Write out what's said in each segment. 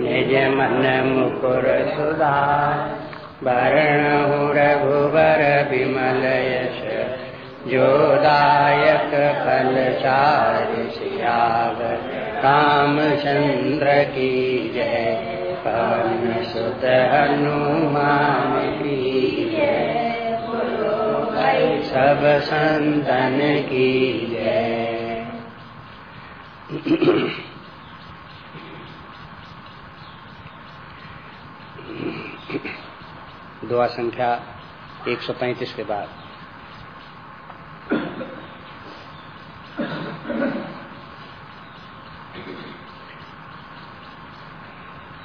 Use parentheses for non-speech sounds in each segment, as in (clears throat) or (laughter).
निज मन मुकुर सुधार वर्ण रघुवर विमल यश जोदायक फल चार काम चंद्र की जय। पवन सुत हनुमान की जय। सब संतन की जय। दुआ संख्या 135 के बाद।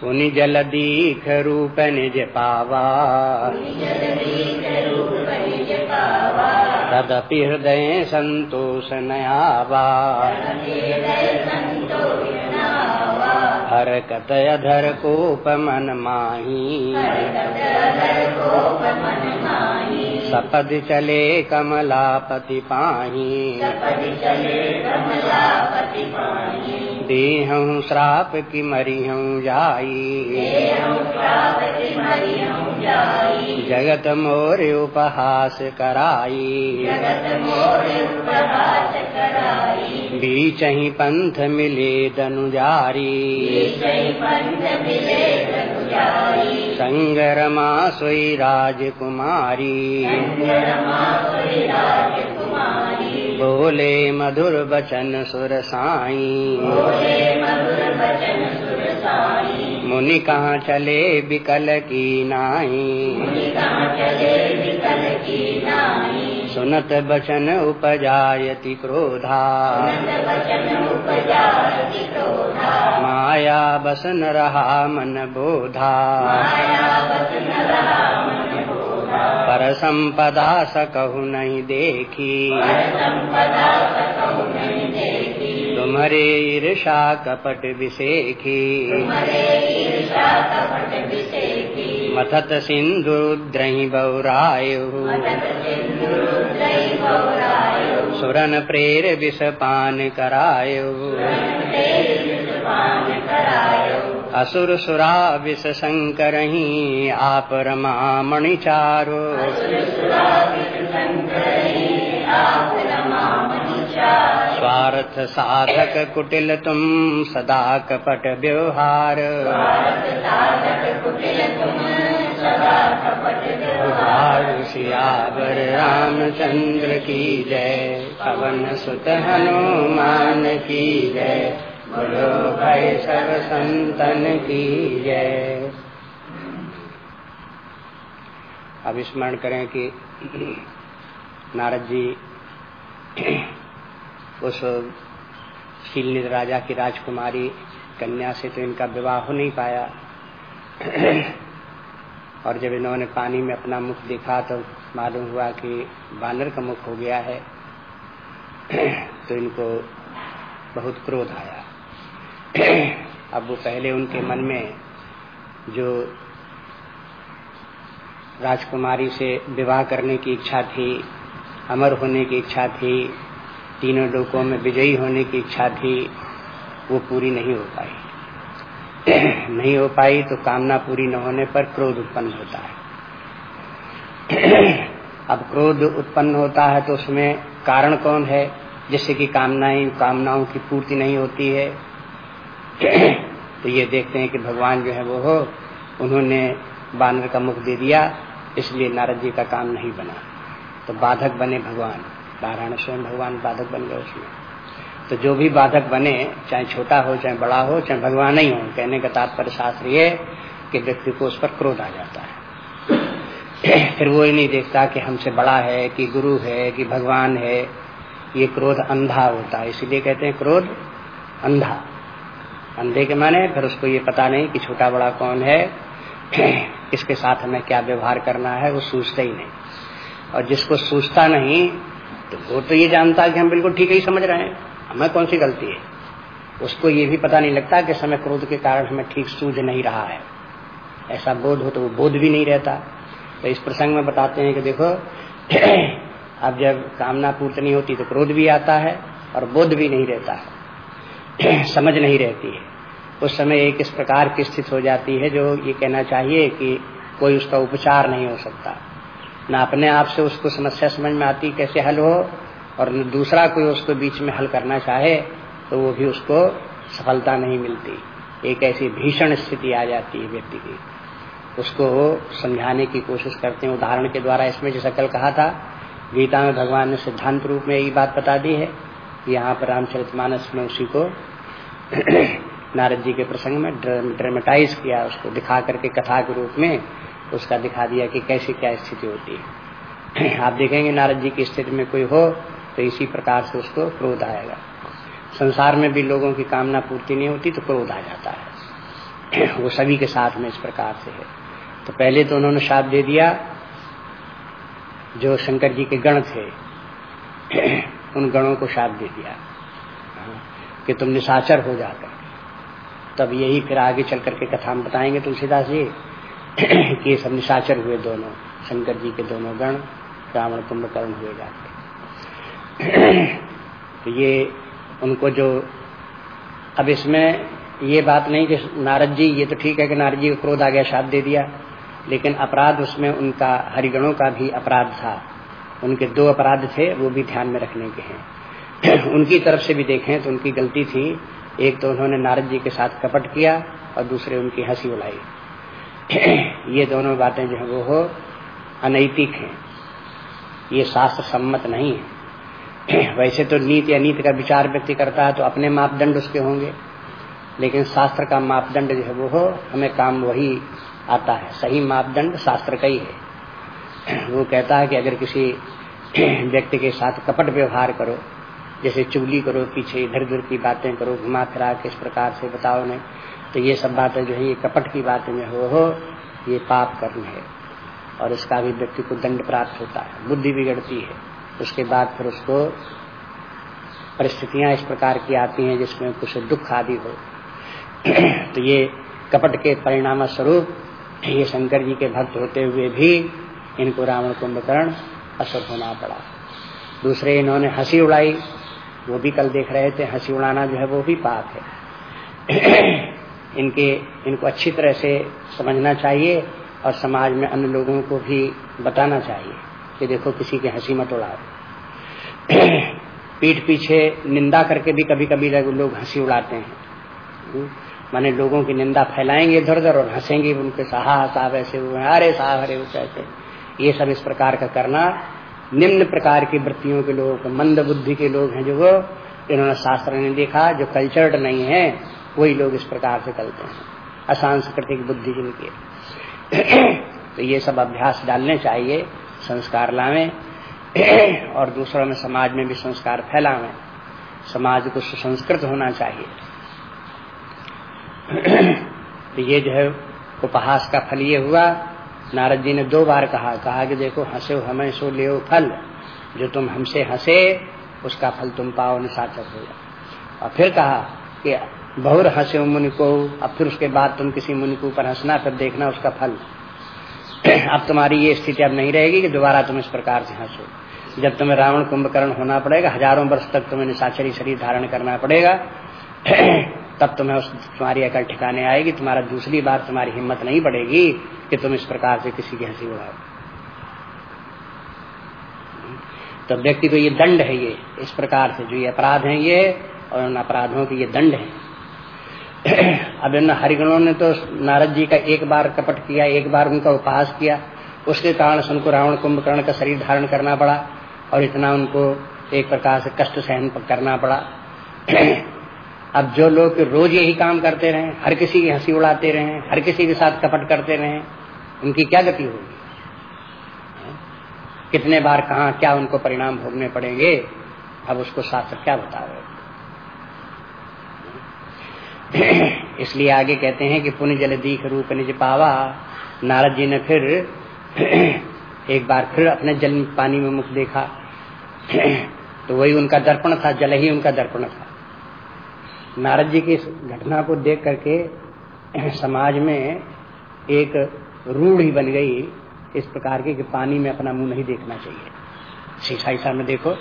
पुनि जल दीख रूप निज पावा तदपि हृदय संतोष नयावा हर कत अधर कोप मन माही। सपद चले कमलापति पाही। देहूँ श्राप की मरिहूँ जाई। जगत मोर उपहास कराई। बीच ही पंथ मिले दनुजारी संगरमा सोई राजकुमारी। बोले मधुर बचन सुर साई। मुनि कहाँ चले बिकल की नाई? सुनत बचन उपजायति क्रोधा। माया बसन रहा मन बोधा। पर संपदा सकहु नहीं देखी। तुम्हारे ईर्षा कपट विषेखी मथत सिंधु द्रही बौरायु सुरन प्रेर विष पान करायो असुर सुरा विष शंकर आप रमामणि चारो स्वार्थ साधक कुटिल तुम सदा कपट व्यवहार। सियावर रामचंद्र की जय, पवन सुत हनुमान की जय, बोलो भाई सब संतन की जय। अब स्मरण करें कि नारद जी उस शीलनिध राजा की राजकुमारी कन्या से तो इनका विवाह हो नहीं पाया। और जब इन्होंने पानी में अपना मुख देखा तो मालूम हुआ कि बानर का मुख हो गया है तो इनको बहुत क्रोध आया। अब वो पहले उनके मन में जो राजकुमारी से विवाह करने की इच्छा थी, अमर होने की इच्छा थी तीनों लोकों में विजयी होने की इच्छा थी वो पूरी नहीं हो पाई। (clears throat) नहीं हो पाई तो कामना पूरी न होने पर क्रोध उत्पन्न होता है। (clears throat) अब क्रोध उत्पन्न होता है तो उसमें कारण कौन है? जिससे कि कामनाएँ, कामनाओं की पूर्ति नहीं होती है। (clears throat) तो ये देखते हैं कि भगवान जो है वो हो, उन्होंने बानर का मुख दे दिया, इसलिए नारद जी का काम नहीं बना। तो बाधक बने भगवान। नारायण स्वयं भगवान बाधक बन गए उसमें। तो जो भी बाधक बने, चाहे छोटा हो, चाहे बड़ा हो, चाहे भगवान नहीं हो, कहने का तात्पर्य शास्त्र ये कि व्यक्ति को उस पर क्रोध आ जाता है। (clears throat) फिर वो ही नहीं देखता कि हमसे बड़ा है, कि गुरु है, कि भगवान है। ये क्रोध अंधा होता है, इसीलिए कहते हैं क्रोध अंधा। अंधे के माने फिर उसको ये पता नहीं कि छोटा बड़ा कौन है। (clears throat) इसके साथ हमें क्या व्यवहार करना है, वो सोचता ही नहीं। और जिसको सोचता नहीं तो वो तो ये जानता है कि हम बिल्कुल ठीक ही समझ रहे हैं। हमें कौन सी गलती है? उसको ये भी पता नहीं लगता कि समय क्रोध के कारण हमें ठीक सूझ नहीं रहा है। ऐसा बोध हो तो वो बोध भी नहीं रहता। तो इस प्रसंग में बताते हैं कि देखो, (clears throat) अब जब कामना पूर्ति नहीं होती तो क्रोध भी आता है और बोध भी नहीं रहता है। (clears throat) समझ नहीं रहती है। उस समय एक इस प्रकार की स्थिति हो जाती है जो ये कहना चाहिए कि कोई उसका उपचार नहीं हो सकता। न अपने आप से उसको समस्या समझ में आती कैसे हल हो, और न दूसरा कोई उसको बीच में हल करना चाहे तो वो भी उसको सफलता नहीं मिलती। एक ऐसी भीषण स्थिति आ जाती है व्यक्ति की। उसको समझाने की कोशिश करते हैं। उदाहरण के द्वारा इसमें जैसा कल कहा था, गीता में भगवान ने सिद्धांत रूप में यही बात बता दी है यहाँ पर रामचरितमानस में उसी को (clears throat) नारद जी के प्रसंग में ड्रामेटाइज किया, उसको दिखा करके कथा के रूप में उसका दिखा दिया कि कैसी क्या स्थिति होती है। (clears throat) आप देखेंगे नारद जी की स्थिति में कोई हो तो इसी प्रकार से उसको क्रोध आएगा। संसार में भी लोगों की कामना पूर्ति नहीं होती तो क्रोध आ जाता है। (clears throat) वो सभी के साथ में इस प्रकार से है। तो पहले तो उन्होंने शाप दे दिया। जो शंकर जी के गण थे, (clears throat) उन गणों को शाप दे दिया कि तुम निशाचर हो जाकर। तब यही फिर आगे चल करके कथा में बताएँगे तुलसीदास जी। (coughs) कि सब निशाचर हुए दोनों। शंकर जी के दोनों गण रावण कुंभकर्ण हुए जाते (coughs) तो ये उनको जो अब इसमें ये बात नहीं कि नारद जी, ये तो ठीक है कि नारद जी को क्रोध आ गया शाप दे दिया, लेकिन अपराध उसमें उनका, हरिगणों का भी अपराध था। उनके दो अपराध थे, वो भी ध्यान में रखने के हैं। (coughs) उनकी तरफ़ से भी देखें तो उनकी गलती थी। एक तो उन्होंने नारद जी के साथ कपट किया और दूसरे उनकी हँसी उड़ाई। (coughs) ये दोनों बातें जो है वो हो, अनैतिक हैं। ये शास्त्र सम्मत नहीं है। (coughs) वैसे तो नीति अनीति का विचार व्यक्ति करता है तो अपने मापदंड उसके होंगे। लेकिन शास्त्र का मापदंड जो है वो हो, हमें काम वही आता है। सही मापदंड शास्त्र का ही है। (coughs) वो कहता है कि अगर किसी व्यक्ति के साथ कपट व्यवहार करो जैसे चुगली करो, पीछे इधर उधर की बातें करो, घुमा फिरा किस प्रकार से बताओ उन्हें। तो ये सब बातें जो है, ये कपट की बातें में हो। हो ये पाप कर्म है। और इसका भी व्यक्ति को दंड प्राप्त होता है। बुद्धि बिगड़ती है। उसके बाद फिर उसको परिस्थितियाँ इस प्रकार की आती हैं जिसमें कुछ दुख आदि हो। तो ये कपट के परिणाम स्वरूप ये शंकर जी के भक्त होते हुए भी इनको रावण कुंभकर्ण असर होना पड़ा। दूसरे इन्होंने हँसी उड़ाई। वो भी कल देख रहे थे हँसी उड़ाना जो है वो भी पाप है। इनके इनको अच्छी तरह से समझना चाहिए और समाज में अन्य लोगों को भी बताना चाहिए कि देखो किसी की हँसी मत उड़ाओ। पीठ पीछे निंदा करके भी कभी कभी लोग हँसी उड़ाते हैं। हम्म, माने लोगों की निंदा फैलाएँगे इधर उधर और हंसेंगे उनके साहा साहब ऐसे हुए अरे साहब अरे ऐसे ये सब इस प्रकार का करना निम्न प्रकार की वृत्तियों के लोग, मंद बुद्धि के लोग हैं जो वो, इन्होंने शास्त्र ने देखा, जो कल्चर्ड नहीं है, वही लोग इस प्रकार से करते हैं। असांस्कृतिक बुद्धि जिनकी (clears throat) तो ये सब अभ्यास डालने चाहिए, संस्कार लावे, (clears throat) और दूसरों में समाज में भी संस्कार फैलावे। समाज को सुसंस्कृत होना चाहिए। (clears throat) तो ये जो है, उपहास का फल ये हुआ नारद जी ने दो बार कहा कहा कि देखो हंसे हमें सो ले फल जो तुम हमसे हंसे उसका फल तुम पाओ निशाचर हो और फिर कहा कि बहुर हंसे मुनि को अब फिर उसके बाद तुम किसी मुनि के ऊपर हंसना फिर देखना उसका फल अब तुम्हारी ये स्थिति अब नहीं रहेगी कि दोबारा तुम इस प्रकार से हंसो जब तुम्हें रावण कुंभकर्ण होना पड़ेगा हज़ारों वर्ष तक तुम्हें निशाचरी शरीर धारण करना पड़ेगा तब तुम्हें उस तुम्हारी अकल ठिकाने आएगी, तुम्हारा दूसरी बार तुम्हारी हिम्मत नहीं पड़ेगी कि तुम इस प्रकार से किसी की हँसी उड़ाओ। तो व्यक्ति को ये दंड है ये, इस प्रकार से जो ये अपराध है ये, और उन अपराधों के ये दंड है। अब इन हरिगणों ने तो नारद जी का एक बार कपट किया, एक बार उनका उपहास किया। उसके कारण उनको रावण कुंभकर्ण का शरीर धारण करना पड़ा, और इतना उनको एक प्रकार से कष्ट सहन करना पड़ा। अब जो लोग रोज यही काम करते रहे, हर किसी की हँसी उड़ाते रहे, हर किसी के साथ कपट करते रहे, उनकी क्या गति होगी? कितने बार कहा क्या उनको परिणाम भोगने पड़ेंगे? अब उसको शास्त्र क्या बता रहे इसलिए आगे कहते हैं कि पुण्य जल दीख रूप निज पावा। नारद जी ने फिर एक बार फिर अपने जल पानी में मुख देखा। तो वही उनका दर्पण था, जल ही उनका दर्पण था। नारद जी की इस घटना को देख करके समाज में एक रूढ़ी बन गई, इस प्रकार की कि पानी में अपना मुँह नहीं देखना चाहिए। शीशा ईसा में देखो,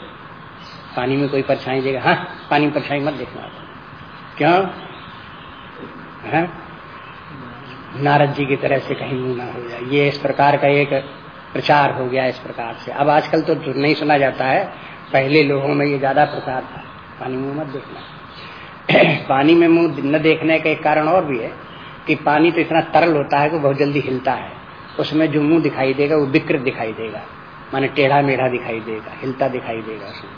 पानी में कोई परछाई देगा हाँ पानी में परछाई मत देखना। क्यों? है? नारद जी की तरह से कहीं मुँह ना हो जाए। ये इस प्रकार का एक प्रचार हो गया इस प्रकार से। अब आजकल तो नहीं सुना जाता है, पहले लोगों में ये ज़्यादा प्रचार था। पानी मुँह मत देखना। (coughs) पानी में मुँह न देखने का एक कारण और भी है कि पानी तो इतना तरल होता है कि बहुत जल्दी हिलता है। उसमें जो मुँह दिखाई देगा, वो विकृत दिखाई देगा। माने टेढ़ा मेढ़ा दिखाई देगा, हिलता दिखाई देगा उसमें।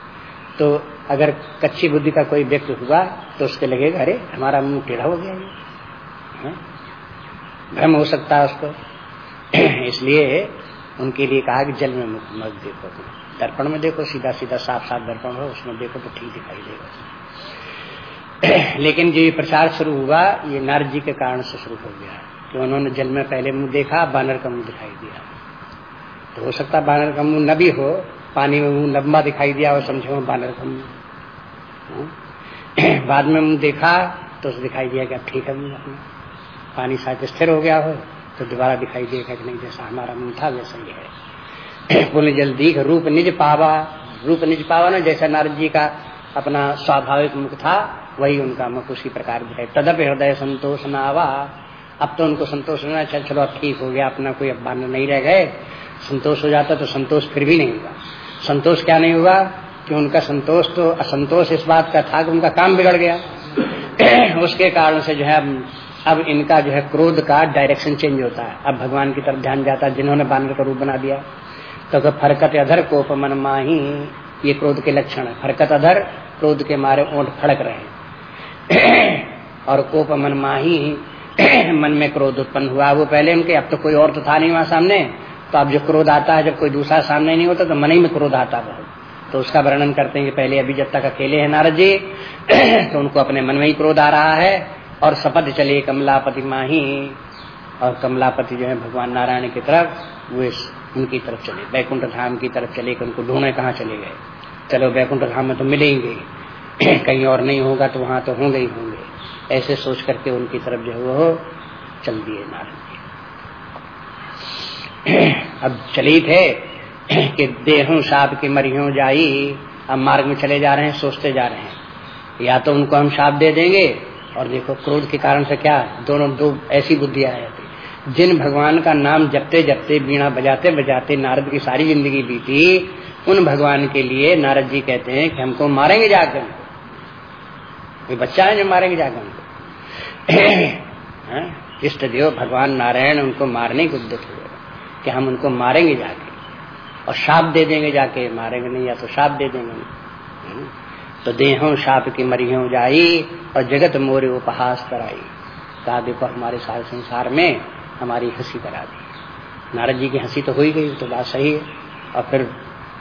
तो अगर कच्ची बुद्धि का कोई व्यक्ति हुआ तो उसके लगेगा, अरे, हमारा मुँह टेढ़ा हो गया ये। भ्रम हो सकता है उसको। (coughs) इसलिए उनके लिए कहा कि जल में मत देखो। तुम दर्पण में देखो सीधा सीधा साफ़ साफ़ दर्पण हो, उसमें देखो तो ठीक दिखाई देगा। (coughs) लेकिन जो ये प्रचार शुरू हुआ, ये नारद जी के कारण से शुरू हो गया। कि उन्होंने जल में पहले मुँह देखा, बानर का मुँह दिखाई दिया। तो हो सकता बानर का मुँह न भी हो, पानी में मुँह लंबा दिखाई दिया और समझो बानर का मुँह। हाँ। (coughs) बाद में मुँह देखा तो उसे दिखाई दिया कि अब ठीक है मुँह अपना। पानी शायद स्थिर हो गया हो तो दोबारा दिखाई देगा कि नहीं, जैसा हमारा मुँह था, वैसा ही है। (coughs) बोले जल्दी रूप निज पावा। रूप निज पावा ना, जैसा नारद जी का अपना स्वाभाविक मुख था वही उनका मुख उसी प्रकार भी है। तदप हृदय संतोष न आवा। अब तो उनको संतोष होना, चल चलो, अब ठीक हो गया, अपना कोई अब नहीं रह गए। संतोष हो जाता तो संतोष फिर भी नहीं हुआ संतोष क्या नहीं हुआ कि उनका संतोष तो असंतोष इस बात का था कि उनका काम बिगड़ गया। (clears throat) उसके कारण से जो है, अब इनका जो है क्रोध का डायरेक्शन चेंज होता है। अब भगवान की तरफ़ ध्यान जाता है, जिन्होंने बानर का रूप बना दिया। तो फरकत अधर कोप मन माही, ये क्रोध के लक्षण है। फरकत अधर, क्रोध के मारे ओंठ फड़क रहे और कोप मन माही मन में क्रोध उत्पन्न हुआ। वो पहले उनके, अब तो कोई और तो था नहीं वहाँ सामने। तो अब जो क्रोध आता है, जब कोई दूसरा सामने नहीं होता तो मन ही में क्रोध आता बहुत तो उसका वर्णन करते हैं कि पहले अभी जब तक अकेले हैं नारद जी तो उनको अपने मन में ही क्रोध आ रहा है। और शपथ चले कमलापति माही। और कमलापति जो है भगवान नारायण की तरफ़, वो उनकी तरफ़ चले। बैकुंठ धाम की तरफ़ चले उनको ढूंढे कहाँ चले गए। चलो बैकुंठ धाम में तो मिलेंगे। (clears throat) कहीं और नहीं होगा तो वहाँ तो होंगे ही होंगे। ऐसे सोच करके उनकी तरफ़ जो वो चल दिए जी। (clears throat) अब चली थे (clears throat) कि देहों साप की मरियो जाई, अब मार्ग में चले जा रहे हैं, सोचते जा रहे हैं। या तो उनको हम साप दे देंगे, और देखो क्रोध के कारण से क्या, दोनों दो ऐसी बुद्धियाँ जाती जिन भगवान का नाम जपते जपते बीणा बजाते बजाते नारद की सारी ज़िंदगी बीती, उन भगवान के लिए नारद जी कहते हैं कि हमको मारेंगे जाकर। कोई बच्चा है जो मारेंगे जाकर हमको? हाँ? इष्ट देव भगवान नारायण उनको मारने को उद्यत हुए कि हम उनको मारेंगे जाके और साप दे देंगे जाके। मारेंगे नहीं, या तो साप दे देंगे हाँ? तो देहों साप की मरियों जाई और जगत मोरे उपहास कराई। कहा, देखो, हमारे सारे संसार में हमारी हँसी करा दी। नारद जी की हँसी तो हो ही गई तो बात सही है। और फिर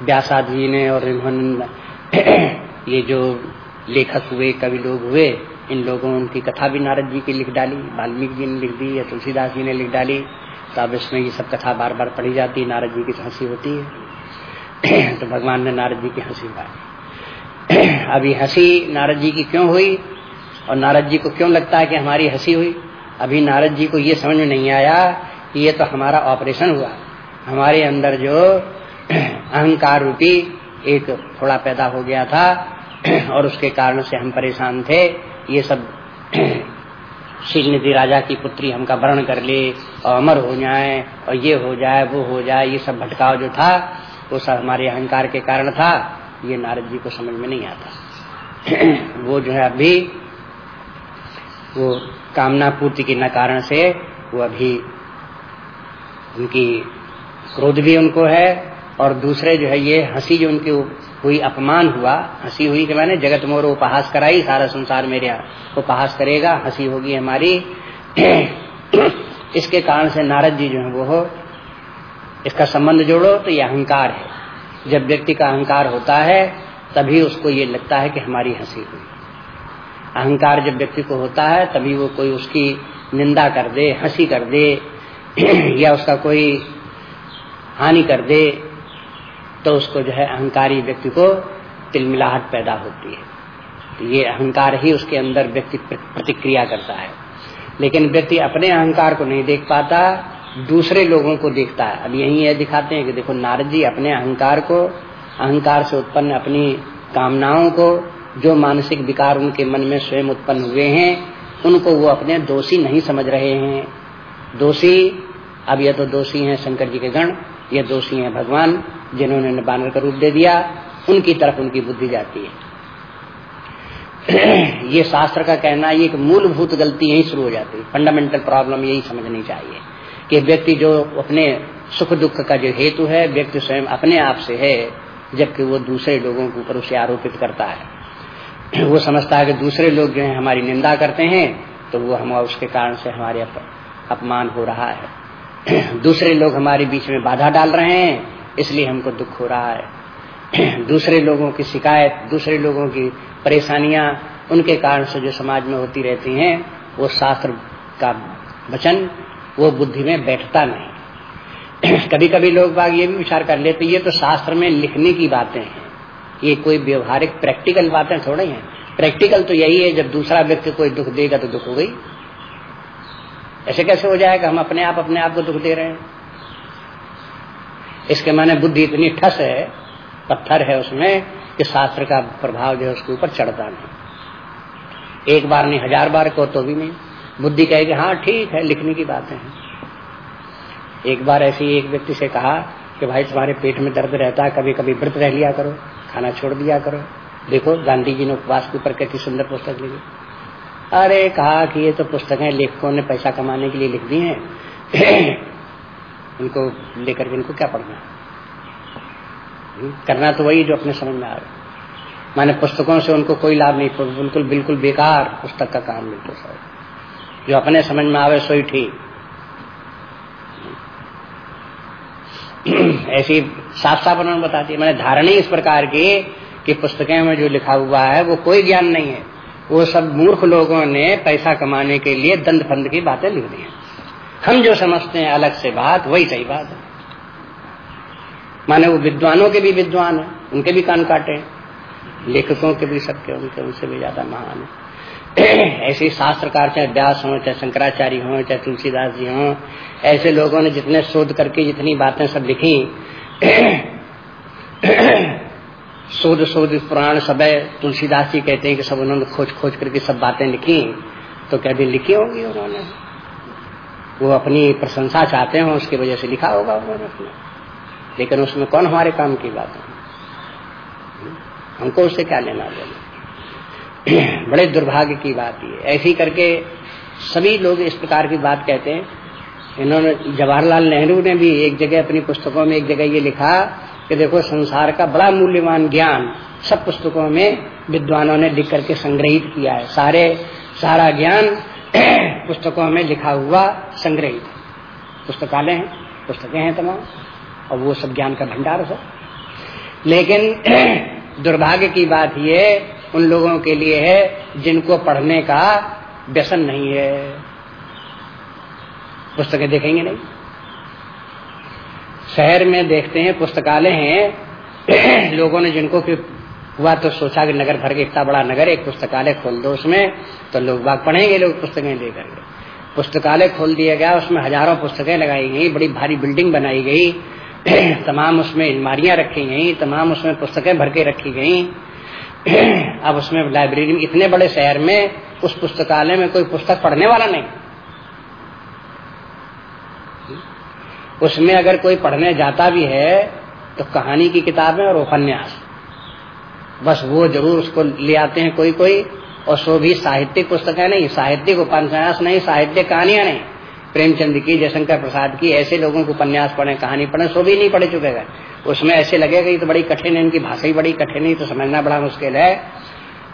व्यासाद जी ने और इन्होंने (clears throat) ये जो लेखक हुए, कवि लोग हुए, इन लोगों उनकी कथा भी नारद जी की लिख डाली, वाल्मीकि जी ने लिख दी, या तुलसीदास जी ने लिख डाली तो अब इसमें ये सब कथा बार बार पढ़ी जाती है, नारद जी की तो हँसी होती है। (clears throat) तो भगवान ने नारद जी की हँसी उड़ाई (clears throat) अभी हँसी नारद जी की क्यों हुई, और नारद जी को क्यों लगता है कि हमारी हँसी हुई? अभी नारद जी को ये समझ में नहीं आया कि ये तो हमारा ऑपरेशन हुआ। हमारे अंदर जो (clears throat) अहंकार रूपी एक थोड़ा पैदा हो गया था (clears throat) और उसके कारण से हम परेशान थे। ये सब (clears throat) निधि राजा की पुत्री हमका वर्ण कर ले, और अमर हो जाए, और ये हो जाए, वो हो जाए, ये सब भटकाव जो था, वो सब हमारे अहंकार के कारण था। ये नारद जी को समझ में नहीं आता। (clears throat) वो जो है अभी, वो कामना पूर्ति के न कारण से, वो अभी उनकी क्रोध भी उनको है और दूसरे जो है ये हँसी जो उनकी हुई अपमान हुआ, हँसी हुई कि मैंने जगत मोर उपहास कराई, सारा संसार मेरे उपहास करेगा, हँसी होगी हमारी। (clears throat) इसके कारण से नारद जी जो है वो हो, इसका संबंध जोड़ो तो ये अहंकार है। जब व्यक्ति का अहंकार होता है, तभी उसको ये लगता है कि हमारी हँसी हुई। अहंकार जब व्यक्ति को होता है, तभी वो कोई उसकी निंदा कर दे, हँसी कर दे, (clears throat) या उसका कोई हानि कर दे तो उसको जो है अहंकारी व्यक्ति को तिलमिलाहट पैदा होती है। तो ये अहंकार ही उसके अंदर व्यक्ति प्रतिक्रिया करता है। लेकिन व्यक्ति अपने अहंकार को नहीं देख पाता, दूसरे लोगों को देखता है। अब यही है दिखाते हैं कि देखो नारद जी अपने अहंकार को, अहंकार से उत्पन्न अपनी कामनाओं को, जो मानसिक विकार उनके मन में स्वयं उत्पन्न हुए हैं, उनको वो अपने दोषी नहीं समझ रहे हैं। दोषी, अब यह तो दोषी हैं शंकर जी के गण ये दोषी हैं भगवान, जिन्होंने बानर का रूप दे दिया, उनकी तरफ़ उनकी बुद्धि जाती है। (clears throat) ये शास्त्र का कहना ये एक मूलभूत गलती यही शुरू हो जाती है। फंडामेंटल प्रॉब्लम यही समझनी चाहिए कि व्यक्ति जो अपने सुख दुख का जो हेतु है, व्यक्ति स्वयं अपने आप से है, जबकि वो दूसरे लोगों के ऊपर उसे आरोपित करता है। (clears throat) वो समझता है कि दूसरे लोग जो है, हमारी निंदा करते हैं तो वो हम उसके कारण से हमारे अपमान हो रहा है। (clears throat) दूसरे लोग हमारे बीच में बाधा डाल रहे हैं, इसलिए हमको दुख हो रहा है। (clears throat) दूसरे लोगों की शिकायत, दूसरे लोगों की परेशानियाँ, उनके कारण से जो समाज में होती रहती हैं, वो शास्त्र का वचन, वो बुद्धि में बैठता नहीं। (clears throat) कभी कभी लोग बाग ये भी विचार कर लेते ये तो शास्त्र में लिखने की बातें हैं। ये कोई व्यवहारिक, प्रैक्टिकल बातें थोड़ी हैं। प्रैक्टिकल तो यही है, जब दूसरा व्यक्ति कोई दुख देगा तो दुख हो गई। ऐसे कैसे हो जाएगा? हम अपने आप अपने आप को दुख दे रहे हैं। इसके माने बुद्धि इतनी ठस है, पत्थर है उसमें, कि शास्त्र का प्रभाव जो है उसके ऊपर चढ़ता नहीं। एक बार नहीं, हज़ार बार को तो भी नहीं। बुद्धि कहेगी हाँ ठीक है, लिखने की बातें हैं। एक बार ऐसे एक व्यक्ति से कहा कि भाई, तुम्हारे पेट में दर्द रहता है कभी कभी व्रत रह लिया करो, खाना छोड़ दिया करो। देखो, गांधी जी ने उपवास के ऊपर कैसी सुंदर पुस्तक लिखी। अरे कहा कि ये तो पुस्तकें लेखकों ने पैसा कमाने के लिए लिख दी हैं। (clears throat) इनको लेकर के इनको क्या पढ़ना? है करना तो वही जो अपने समझ में आ रहा माने पुस्तकों से उनको कोई लाभ नहीं बिल्कुल बिल्कुल बेकार पुस्तक का काम बिल्कुल सर जो अपने समझ में आवे सोई ठीक। (clears throat) ऐसी साफ़ साफ़ उन्होंने बताती है मैंने धारणी इस प्रकार की कि पुस्तकें में जो लिखा हुआ है, वो कोई ज्ञान नहीं है। वो सब मूर्ख लोगों ने पैसा कमाने के लिए दंड फंद की बातें लिख दी हम जो समझते हैं अलग से बात, वही सही बात है। माने वो विद्वानों के भी विद्वान है, उनके भी कान काटे लेखकों के भी सबके, उनके, उनसे भी ज़्यादा महान है। (clears throat) ऐसे शास्त्रकार, चाहे व्यास हो, चाहे शंकराचार्य हो, चाहे तुलसीदास जी हों, ऐसे लोगों ने जितने शोध करके जितनी बातें सब लिखी (clears throat) (clears throat) शोध शोध पुराण है। तुलसीदास जी कहते हैं कि सब उन्होंने खोज खोज करके सब बातें लिखी। तो क्या भी लिखी होंगी उन्होंने? वो अपनी प्रशंसा चाहते हो, उसकी वजह से लिखा होगा उन्होंने अपने। लेकिन उसमें कौन हमारे काम की बात है? हमको उससे क्या लेना देना? (clears throat) बड़े दुर्भाग्य की बात ये। ऐसी करके सभी लोग इस प्रकार की बात कहते हैं। इन्होंने जवाहरलाल नेहरू ने भी एक जगह अपनी पुस्तकों में एक जगह ये लिखा कि देखो संसार का बड़ा मूल्यवान ज्ञान सब पुस्तकों में विद्वानों ने लिख करके संग्रहित किया है। सारे, सारा ज्ञान (clears throat) पुस्तकों में लिखा हुआ संग्रहित पुस्तकालय हैं, पुस्तकें हैं तमाम, और वो सब ज्ञान का भंडार है। लेकिन (clears throat) दुर्भाग्य की बात ये, उन लोगों के लिए है जिनको पढ़ने का व्यसन नहीं है। पुस्तकें देखेंगे नहीं? शहर में देखते हैं, पुस्तकालय हैं, (clears throat) लोगों ने जिनको कि हुआ तो सोचा कि नगर भर के इतना बड़ा नगर एक पुस्तकालय खोल दो उसमें तो लोग बाग पढ़ेंगे, लोग पुस्तकें लेकर पुस्तकालय खोल दिया गया, उसमें हज़ारों पुस्तकें लगाई गई, बड़ी भारी बिल्डिंग बनाई गई, (clears throat) तमाम उसमें अलमारियाँ रखी गई, तमाम उसमें पुस्तकें भर के रखी गई। (clears throat) अब उसमें लाइब्रेरी में इतने बड़े शहर में, उस पुस्तकालय में कोई पुस्तक पढ़ने वाला नहीं। उसमें अगर कोई पढ़ने जाता भी है तो कहानी की किताबें और उपन्यास। बस वो ज़रूर उसको ले आते हैं कोई कोई और सो भी साहित्यिक पुस्तकें नहीं, साहित्यिक उपन्यास नहीं, साहित्यिक कहानियाँ नहीं। प्रेमचंद की, जयशंकर प्रसाद की, ऐसे लोगों को उपन्यास पढ़े, कहानी पढ़े, सो भी नहीं पढ़े चुके गए उसमें ऐसे लगेगा तो बड़ी कठिन है, इनकी भाषा ही बड़ी कठिन है तो समझना बड़ा मुश्किल है।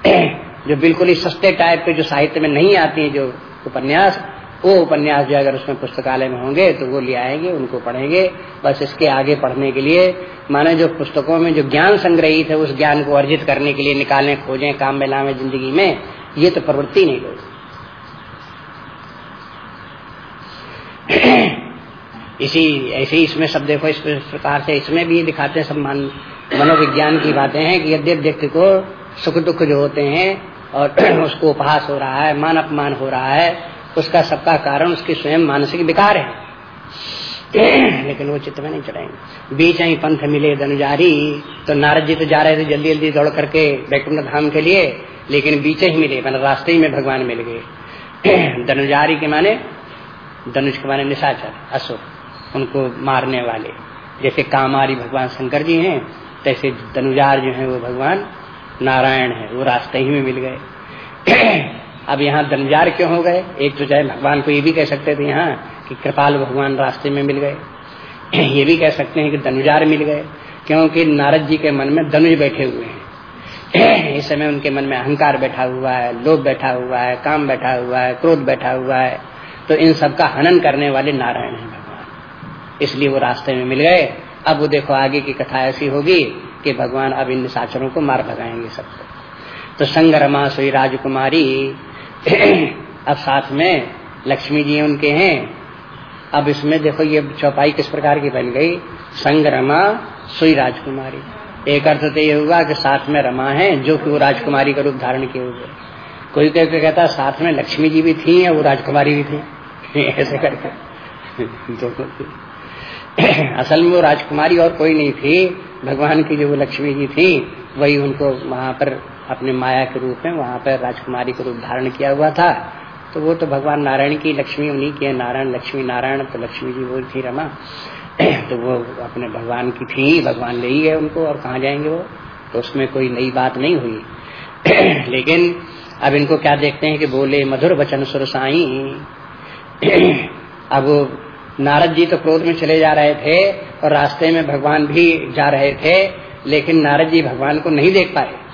(clears throat) जो बिल्कुल ही सस्ते टाइप के जो साहित्य में नहीं आती है, जो उपन्यास वो उपन्यास जो अगर उसमें पुस्तकालय में होंगे तो वो ले आएँगे, उनको पढ़ेंगे। बस इसके आगे पढ़ने के लिए, माने जो पुस्तकों में जो ज्ञान संग्रहित है, उस ज्ञान को अर्जित करने के लिए निकालें खोजें, काम में लावे ज़िंदगी में, ये तो प्रवृत्ति नहीं लोग (clears throat) इसी, ऐसे इसमें सब देखो, इस प्रकार से इसमें भी दिखाते मान, मनोविज्ञान की बातें हैं कि यद्य व्यक्ति को सुख दुख जो होते हैं, और (clears throat) उसको उपहास हो रहा है, मान अपमान हो रहा है उसका सबका कारण उसके स्वयं मानसिक विकार है। (clears throat) लेकिन वो चित्त में नहीं चढ़ाएँगे। बीच ही पंथ मिले धनुजारी तो नारद जी तो जा रहे थे जल्दी जल्दी दौड़ करके बैकुंठ धाम के लिए, लेकिन बीच ही मिले मतलब रास्ते ही में भगवान मिल गए। (clears throat) धनुजारी के माने, धनुष के माने निशाचर, असुर, उनको मारने वाले। जैसे कामारी भगवान शंकर जी हैं, तैसे धनुजार जो है वो भगवान नारायण है, वो रास्ते ही में मिल गए। (clears throat) अब यहाँ धनुजार क्यों हो गए? एक तो चाहे भगवान को ये भी कह सकते थे यहाँ कि कृपाल भगवान रास्ते में मिल गए। (clears throat) ये भी कह सकते हैं कि धनुजार मिल गए, क्योंकि नारद जी के मन में धनुष बैठे हुए हैं। (clears throat) इस समय उनके मन में अहंकार बैठा हुआ है, लोभ बैठा हुआ है, काम बैठा हुआ है, क्रोध बैठा हुआ है। तो इन सबका हनन करने वाले नारायण है भगवान। इसलिए वो रास्ते में मिल गए। अब वो देखो आगे की कथा ऐसी होगी कि भगवान अब इन निशाचरों को मार भगाएँगे सबको। तो संगरमा सोई राजकुमारी अब साथ में लक्ष्मी जी उनके हैं। अब इसमें देखो ये चौपाई किस प्रकार की बन गई? संगरमा सुई राजकुमारी। एक अर्थ तो ये हुआ कि साथ में रमा है, जो कि वो राजकुमारी का रूप धारण किए हुए कोई कह के कहता साथ में लक्ष्मी जी भी थी या वो राजकुमारी भी थी? (laughs) ऐसे करके। (laughs) दोनों (clears throat) असल में वो राजकुमारी और कोई नहीं थी। भगवान की जो वो लक्ष्मी जी थी, वही उनको वहाँ पर अपने माया के रूप में वहाँ पर राजकुमारी का रूप धारण किया हुआ था। तो वो तो भगवान नारायण की लक्ष्मी उन्हीं की है। नारायण, लक्ष्मी, नारायण तो लक्ष्मी जी वो थी, रमा। (clears throat) तो वो अपने भगवान की थी, भगवान ले ही गए उनको और कहा जाएँगे वो? तो उसमें कोई नई बात नहीं हुई। (clears throat) लेकिन अब इनको क्या देखते हैं कि बोले, मधुर वचन सुरसाई (clears throat) अब नारद जी तो क्रोध में चले जा रहे थे और रास्ते में भगवान भी जा रहे थे, लेकिन नारद जी भगवान को नहीं देख पाए।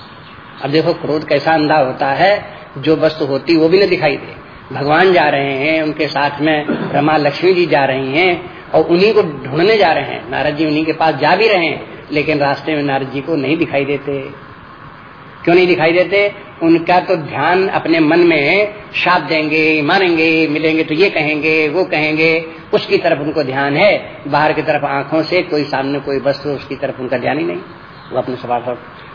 अब देखो क्रोध कैसा अंधा होता है, जो वस्तु होती वो भी न दिखाई दे। भगवान जा रहे हैं, उनके साथ में रमा लक्ष्मी जी जा रही हैं और उन्हीं को ढूँढने जा रहे हैं। नारद जी उन्हीं के पास जा भी रहे हैं, लेकिन रास्ते में नारद जी को नहीं दिखाई देते। क्यों नहीं दिखाई देते? उनका तो ध्यान अपने मन में शाप देंगे मारेंगे मिलेंगे तो ये कहेंगे, वो कहेंगे, उसकी तरफ़ उनको ध्यान है। बाहर की तरफ़ आँखों से कोई सामने कोई वस्तु, उसकी तरफ़ उनका ध्यान ही नहीं। वो अपने सवाल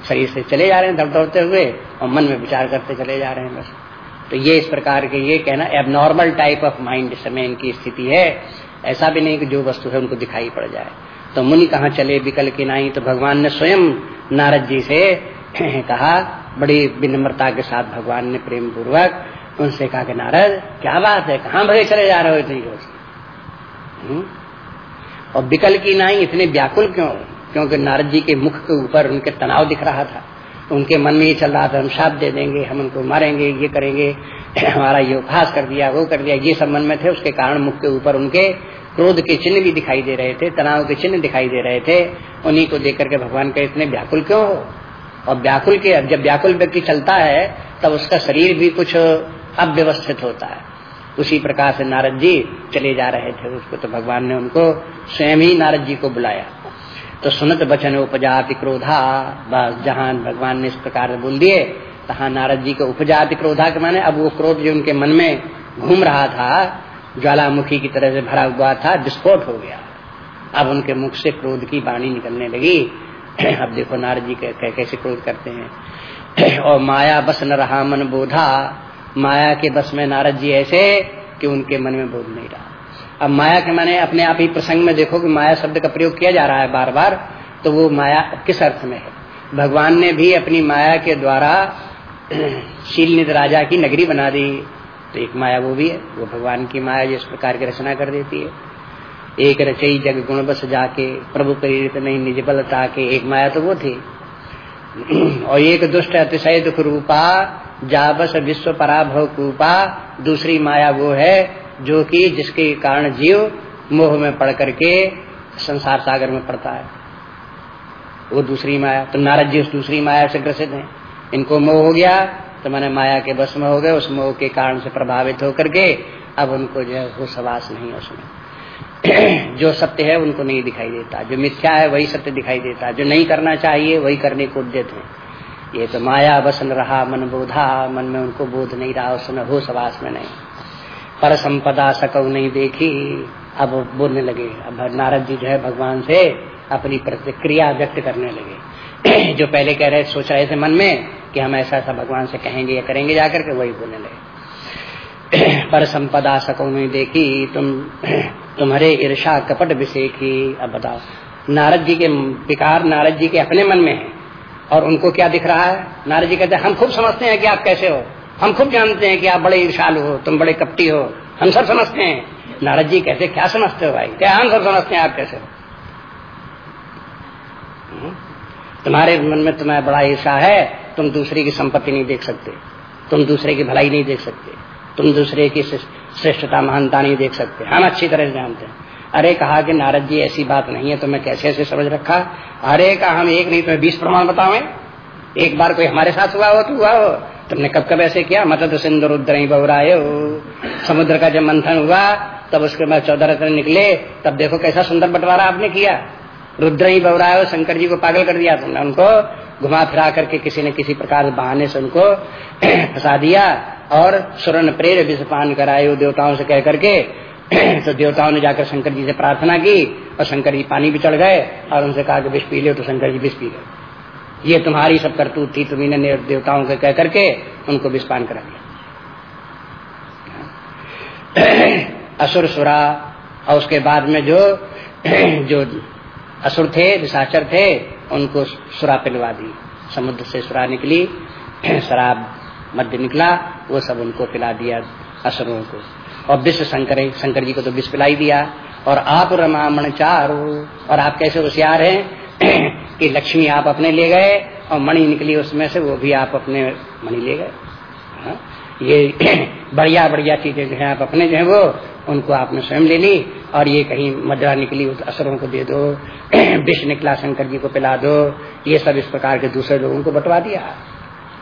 शरीर से चले जा रहे हैं दौड़ दौड़ते हुए और मन में विचार करते चले जा रहे हैं बस। तो ये इस प्रकार के ये कहना एब नॉर्मल टाइप ऑफ़ माइंड समय इनकी स्थिति है। ऐसा भी नहीं कि जो वस्तु है उनको दिखाई पड़ जाए। तो मुनि कहाँ चले विकल की नहीं तो भगवान ने स्वयं नारद जी से (clears throat) कहा, बड़ी विनम्रता के साथ भगवान ने प्रेम पूर्वक उनसे कहा कि नारद, क्या बात है? कहाँ भगे चले जा रहे हो इतनी रोज हम्म? और विकल की नाई इतने व्याकुल क्यों? क्योंकि नारद जी के मुख के ऊपर उनके तनाव दिख रहा था। उनके मन में ये चल रहा था, हम शाप दे देंगे, हम उनको मारेंगे, ये करेंगे, (clears throat) हमारा ये उपहास कर दिया, वो कर दिया, ये सब मन में थे, उसके कारण मुख के ऊपर उनके क्रोध के चिन्ह भी दिखाई दे रहे थे, तनाव के चिन्ह दिखाई दे रहे थे। उन्हीं को देख करके भगवान के इतने व्याकुल क्यों हो? और व्याकुल के, जब व्याकुल व्यक्ति चलता है, तब उसका शरीर भी कुछ अव्यवस्थित होता है। उसी प्रकार से नारद जी चले जा रहे थे, उसको तो भगवान ने उनको स्वयं ही नारद जी को बुलाया। तो सुनत बचन उपजाति क्रोधा। बस जहाँ भगवान ने इस प्रकार बोल दिए, तहा नारद जी को उपजाति क्रोधा के माने, अब वो क्रोध जो उनके मन में घूम रहा था, ज्वालामुखी की तरह से भरा हुआ था, विस्फोट हो गया। अब उनके मुख से क्रोध की वाणी निकलने लगी। (clears throat) अब देखो नारद जी कैसे क्रोध करते हैं। (clears throat) और माया बस न रहा मन बोधा। माया के बस में नारद जी ऐसे कि उनके मन में बोध नहीं रहा। अब माया के माने अपने आप ही प्रसंग में देखो कि माया शब्द का प्रयोग किया जा रहा है बार बार तो वो माया किस अर्थ में है? भगवान ने भी अपनी माया के द्वारा (clears throat) शील राजा की नगरी बना दी। तो एक माया वो भी है, वो भगवान की माया जिस प्रकार की रचना कर देती है। एक रचई जग गुण बस जाके, प्रभु प्रेरित नहीं, निज बल ताके, एक माया तो वो थी। (clears throat) और एक दुष्ट अतिशय दुख रूपा जा बस विश्व पराभव कूपा, दूसरी माया वो है जो कि जिसके कारण जीव मोह में पड़ करके संसार सागर में पड़ता है। वो दूसरी माया तो नारद जी उस दूसरी माया से ग्रसित हैं। इनको मोह हो गया तो मैंने माया के बस में हो गए, उस मोह के कारण से प्रभावित होकर के अब उनको जो है, वो सवास नहीं है उसमें। (clears throat) जो सत्य है, उनको नहीं दिखाई देता। जो मिथ्या है, वही सत्य दिखाई देता। जो नहीं करना चाहिए, वही करने को उद्यत है। ये तो माया बसन रहा, मन बोधा, मन में उनको बोध नहीं रहा उसमें हो सवास में नहीं। पर संपदा सकव नहीं देखी। अब बोलने लगे, अब नारद जी जो है भगवान से अपनी प्रतिक्रिया व्यक्त करने लगे। जो पहले कह रहे, सोच रहे थे मन में कि हम ऐसा ऐसा भगवान से कहेंगे या करेंगे, जाकर के वही बोलने लगे। पर संपदा सकौ नहीं देखी, तुम, तुम्हारे ईर्षा कपट विषय की अब बताओ नारद जी के विकार नारद जी के अपने मन में है, और उनको क्या दिख रहा है? नारद जी कहते हैं, हम खूब समझते हैं कि आप कैसे हो। हम खुद जानते हैं कि आप बड़े ईर्षालु हो, तुम बड़े कपटी हो। हम सब समझते हैं। नारद जी कैसे, क्या समझते हो भाई? क्या हम सब समझते हैं? आप कैसे हो? हम्म? तुम्हारे मन में तुम्हें बड़ा ईर्षा है, तुम दूसरे की संपत्ति नहीं देख सकते। तुम दूसरे की भलाई नहीं देख सकते। तुम दूसरे की श्रेष्ठता, महानता नहीं देख सकते। हम अच्छी तरह से जानते हैं। अरे कहा कि नारद जी, ऐसी बात नहीं है तो मैं कैसे ऐसे समझ रखा? अरे कहा, हम एक नहीं तो बीस प्रमाण बतावे। एक बार कोई हमारे साथ हुआ हो तो हुआ हो। तुमने कब कब ऐसे किया? मत तो सिंधु रुद्र बहुराए हो समुद्र का जब मंथन हुआ, तब उसके बाद चौदह रत्न निकले, तब देखो कैसा सुंदर बंटवारा आपने किया। रुद्र ही हो शंकर जी को पागल कर दिया तुमने उनको। घुमा फिरा करके किसी न किसी प्रकार बहाने से उनको (clears throat) फंसा दिया और सुरन प्रेर विषपान कराए देवताओं से कह करके। (clears throat) तो देवताओं ने जाकर शंकर जी से प्रार्थना की और शंकर जी पानी भी चढ़ गए और उनसे कहा कि विष पी लो तो शंकर जी विष पी गए। ये तुम्हारी सब करतूत थी तुम्हें देवताओं को कह करके उनको विस्पान करा दिया। असुर सुरा, और उसके बाद में जो जो असुर थे, विशाचर थे, उनको सुरा पिलवा दी। समुद्र से सुरा निकली, शराब मध्य निकला, वो सब उनको पिला दिया असुरों को। और विश्व शंकर शंकर जी को तो विश्व पिलाई दिया। और आप रमामण चारो, और आप कैसे होशियार हैं? कि लक्ष्मी आप अपने ले गए और मणि निकली उसमें से, वो भी आप अपने मणि ले गए। हाँ? ये (clears throat) बढ़िया बढ़िया चीज़ें जो है आप अपने जो है वो, उनको आपने स्वयं ले ली और ये कहीं मदरा निकली, उस असरों को दे दो (clears throat) विष निकला शंकर जी को पिला दो, ये सब इस प्रकार के दूसरे लोगों को बंटवा दिया।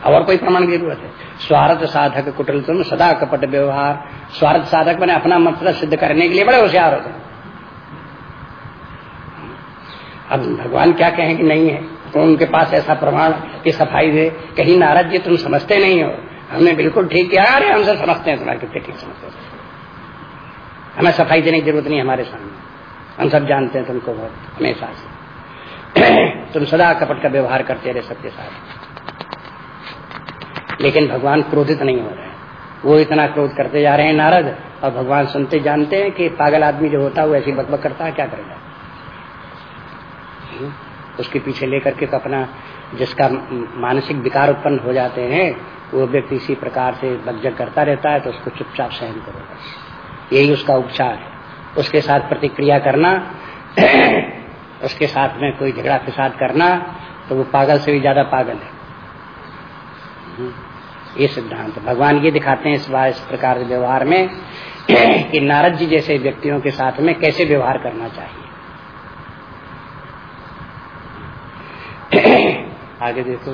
और कोई प्रमाण की ज़रूरत है? स्वार्थ साधक कुटल तुम, सदा कपट व्यवहार। स्वार्थ साधक मैंने अपना मतलब सिद्ध करने के लिए बड़े होशियार होते हैं अब भगवान क्या कहें कि नहीं है? तो उनके पास ऐसा प्रमाण की सफ़ाई दे। कहीं नारद जी तुम समझते नहीं हो। हमने बिल्कुल ठीक किया। अरे हमसे समझते हैं तुम्हारे कितने ठीक समझते हो। हमें सफ़ाई देने की ज़रूरत नहीं हमारे सामने। हम सब जानते हैं तुमको बहुत, हमेशा से। (clears throat) तुम सदा कपट का व्यवहार करते रहे सबके साथ। लेकिन भगवान क्रोधित नहीं हो रहे वो इतना क्रोध करते जा रहे हैं नारद, और भगवान सुनते जानते हैं कि पागल आदमी जो होता है वो ऐसी बकबक करता है, क्या करेगा? हम्म? उसके पीछे लेकर के तो अपना जिसका मानसिक विकार उत्पन्न हो जाते हैं, वो व्यक्ति इसी प्रकार से बकजग करता रहता है तो उसको चुपचाप सहन करो बस। यही उसका उपचार है। उसके साथ प्रतिक्रिया करना, (clears throat) उसके साथ में कोई झगड़ा फिसाद करना तो वो पागल से भी ज़्यादा पागल है। हम्म? ये सिद्धांत। भगवान ये दिखाते हैं इस बार इस प्रकार के व्यवहार में (clears throat) कि नारद जी जैसे व्यक्तियों के साथ में कैसे व्यवहार करना चाहिए। आगे देखो।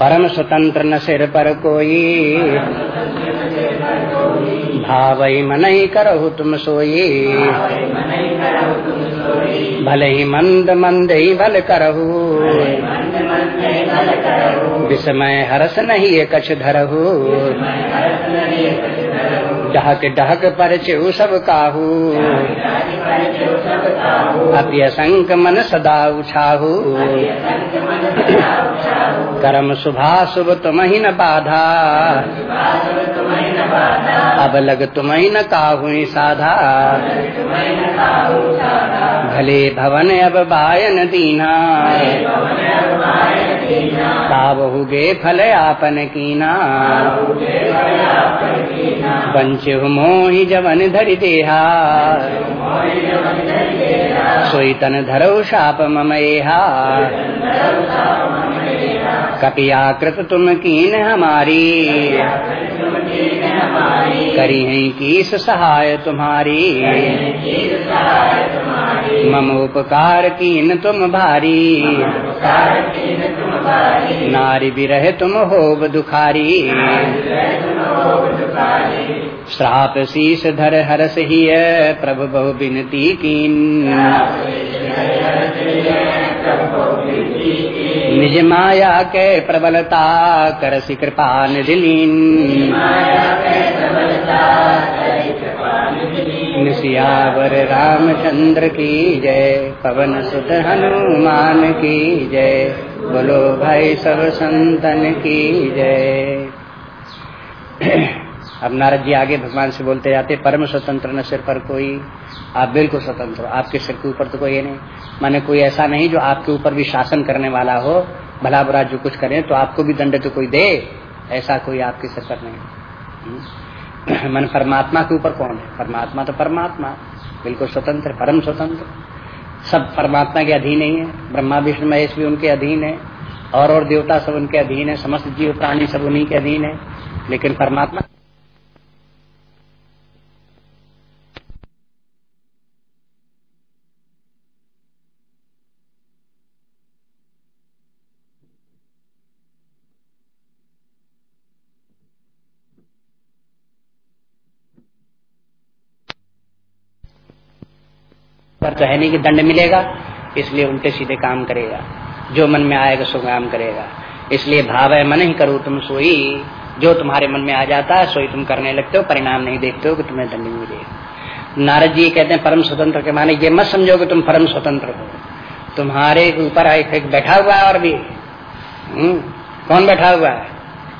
परम स्वतंत्र न सिर पर कोई। भाव मन ही करो तुम सोई। भले ही मंद मंद ही भल करहु। विस्मय हरस नहीं कछ धरहु। डहक डहक पर चेऊ सब काहू। अप्यसंक मन सदा उछाहू। कर्म शुभा शुभ तुम ही न बाधा। अब लग तुम ही न काहू साधा। भले भवन अब बायन दीना। काबहुगे फल आपन कीना। पंचु मोहि जवन धरि देहा। सोईतन धरो शाप ममहा कपियाकृत तुम कीन हमारी। करी है किस सहाय तुम्हारी। मम उपकार कीन तुम भारी। नारी बिरह तुम हो दुखारी। श्राप शीस धर हरस ही प्रभु बहु बिनती कीन। निज माया के प्रबलता कर कृपा निधिलीन निशियावर रामचंद्र की जय, पवन सुत हनुमान की जय, बोलो भाई सब संतन की जय। अब नारद जी आगे भगवान से बोलते जाते, परम स्वतंत्र न सिर पर कोई, आप बिल्कुल स्वतंत्र आपके सिर के ऊपर तो कोई नहीं। माने कोई ऐसा नहीं जो आपके ऊपर भी शासन करने वाला हो, भला बुरा जो कुछ करे तो आपको भी दंड तो कोई दे, ऐसा कोई आपके सिर पर नहीं। हम्म। (clears throat) मन परमात्मा के ऊपर कौन है? परमात्मा तो परमात्मा, बिल्कुल स्वतंत्र परम स्वतंत्र। सब परमात्मा के अधीन ही है, ब्रह्मा, विष्णु, महेश भी उनके अधीन है, और और देवता सब उनके अधीन है, समस्त जीव प्राणी सब उन्हीं के अधीन है, लेकिन परमात्मा पर तो है नहीं कि दंड मिलेगा इसलिए उल्टे सीधे काम करेगा। जो मन में आएगा सो काम करेगा। इसलिए भाव है मन ही करो तुम सोई। जो तुम्हारे मन में आ जाता है सोई तुम करने लगते हो परिणाम नहीं देखते हो कि तुम्हें दंड मिलेगा नारद जी कहते हैं परम स्वतंत्र के माने ये मत समझो कि तुम परम स्वतंत्र हो। तुम्हारे ऊपर एक बैठा हुआ है और भी। हम्म, कौन बैठा हुआ है?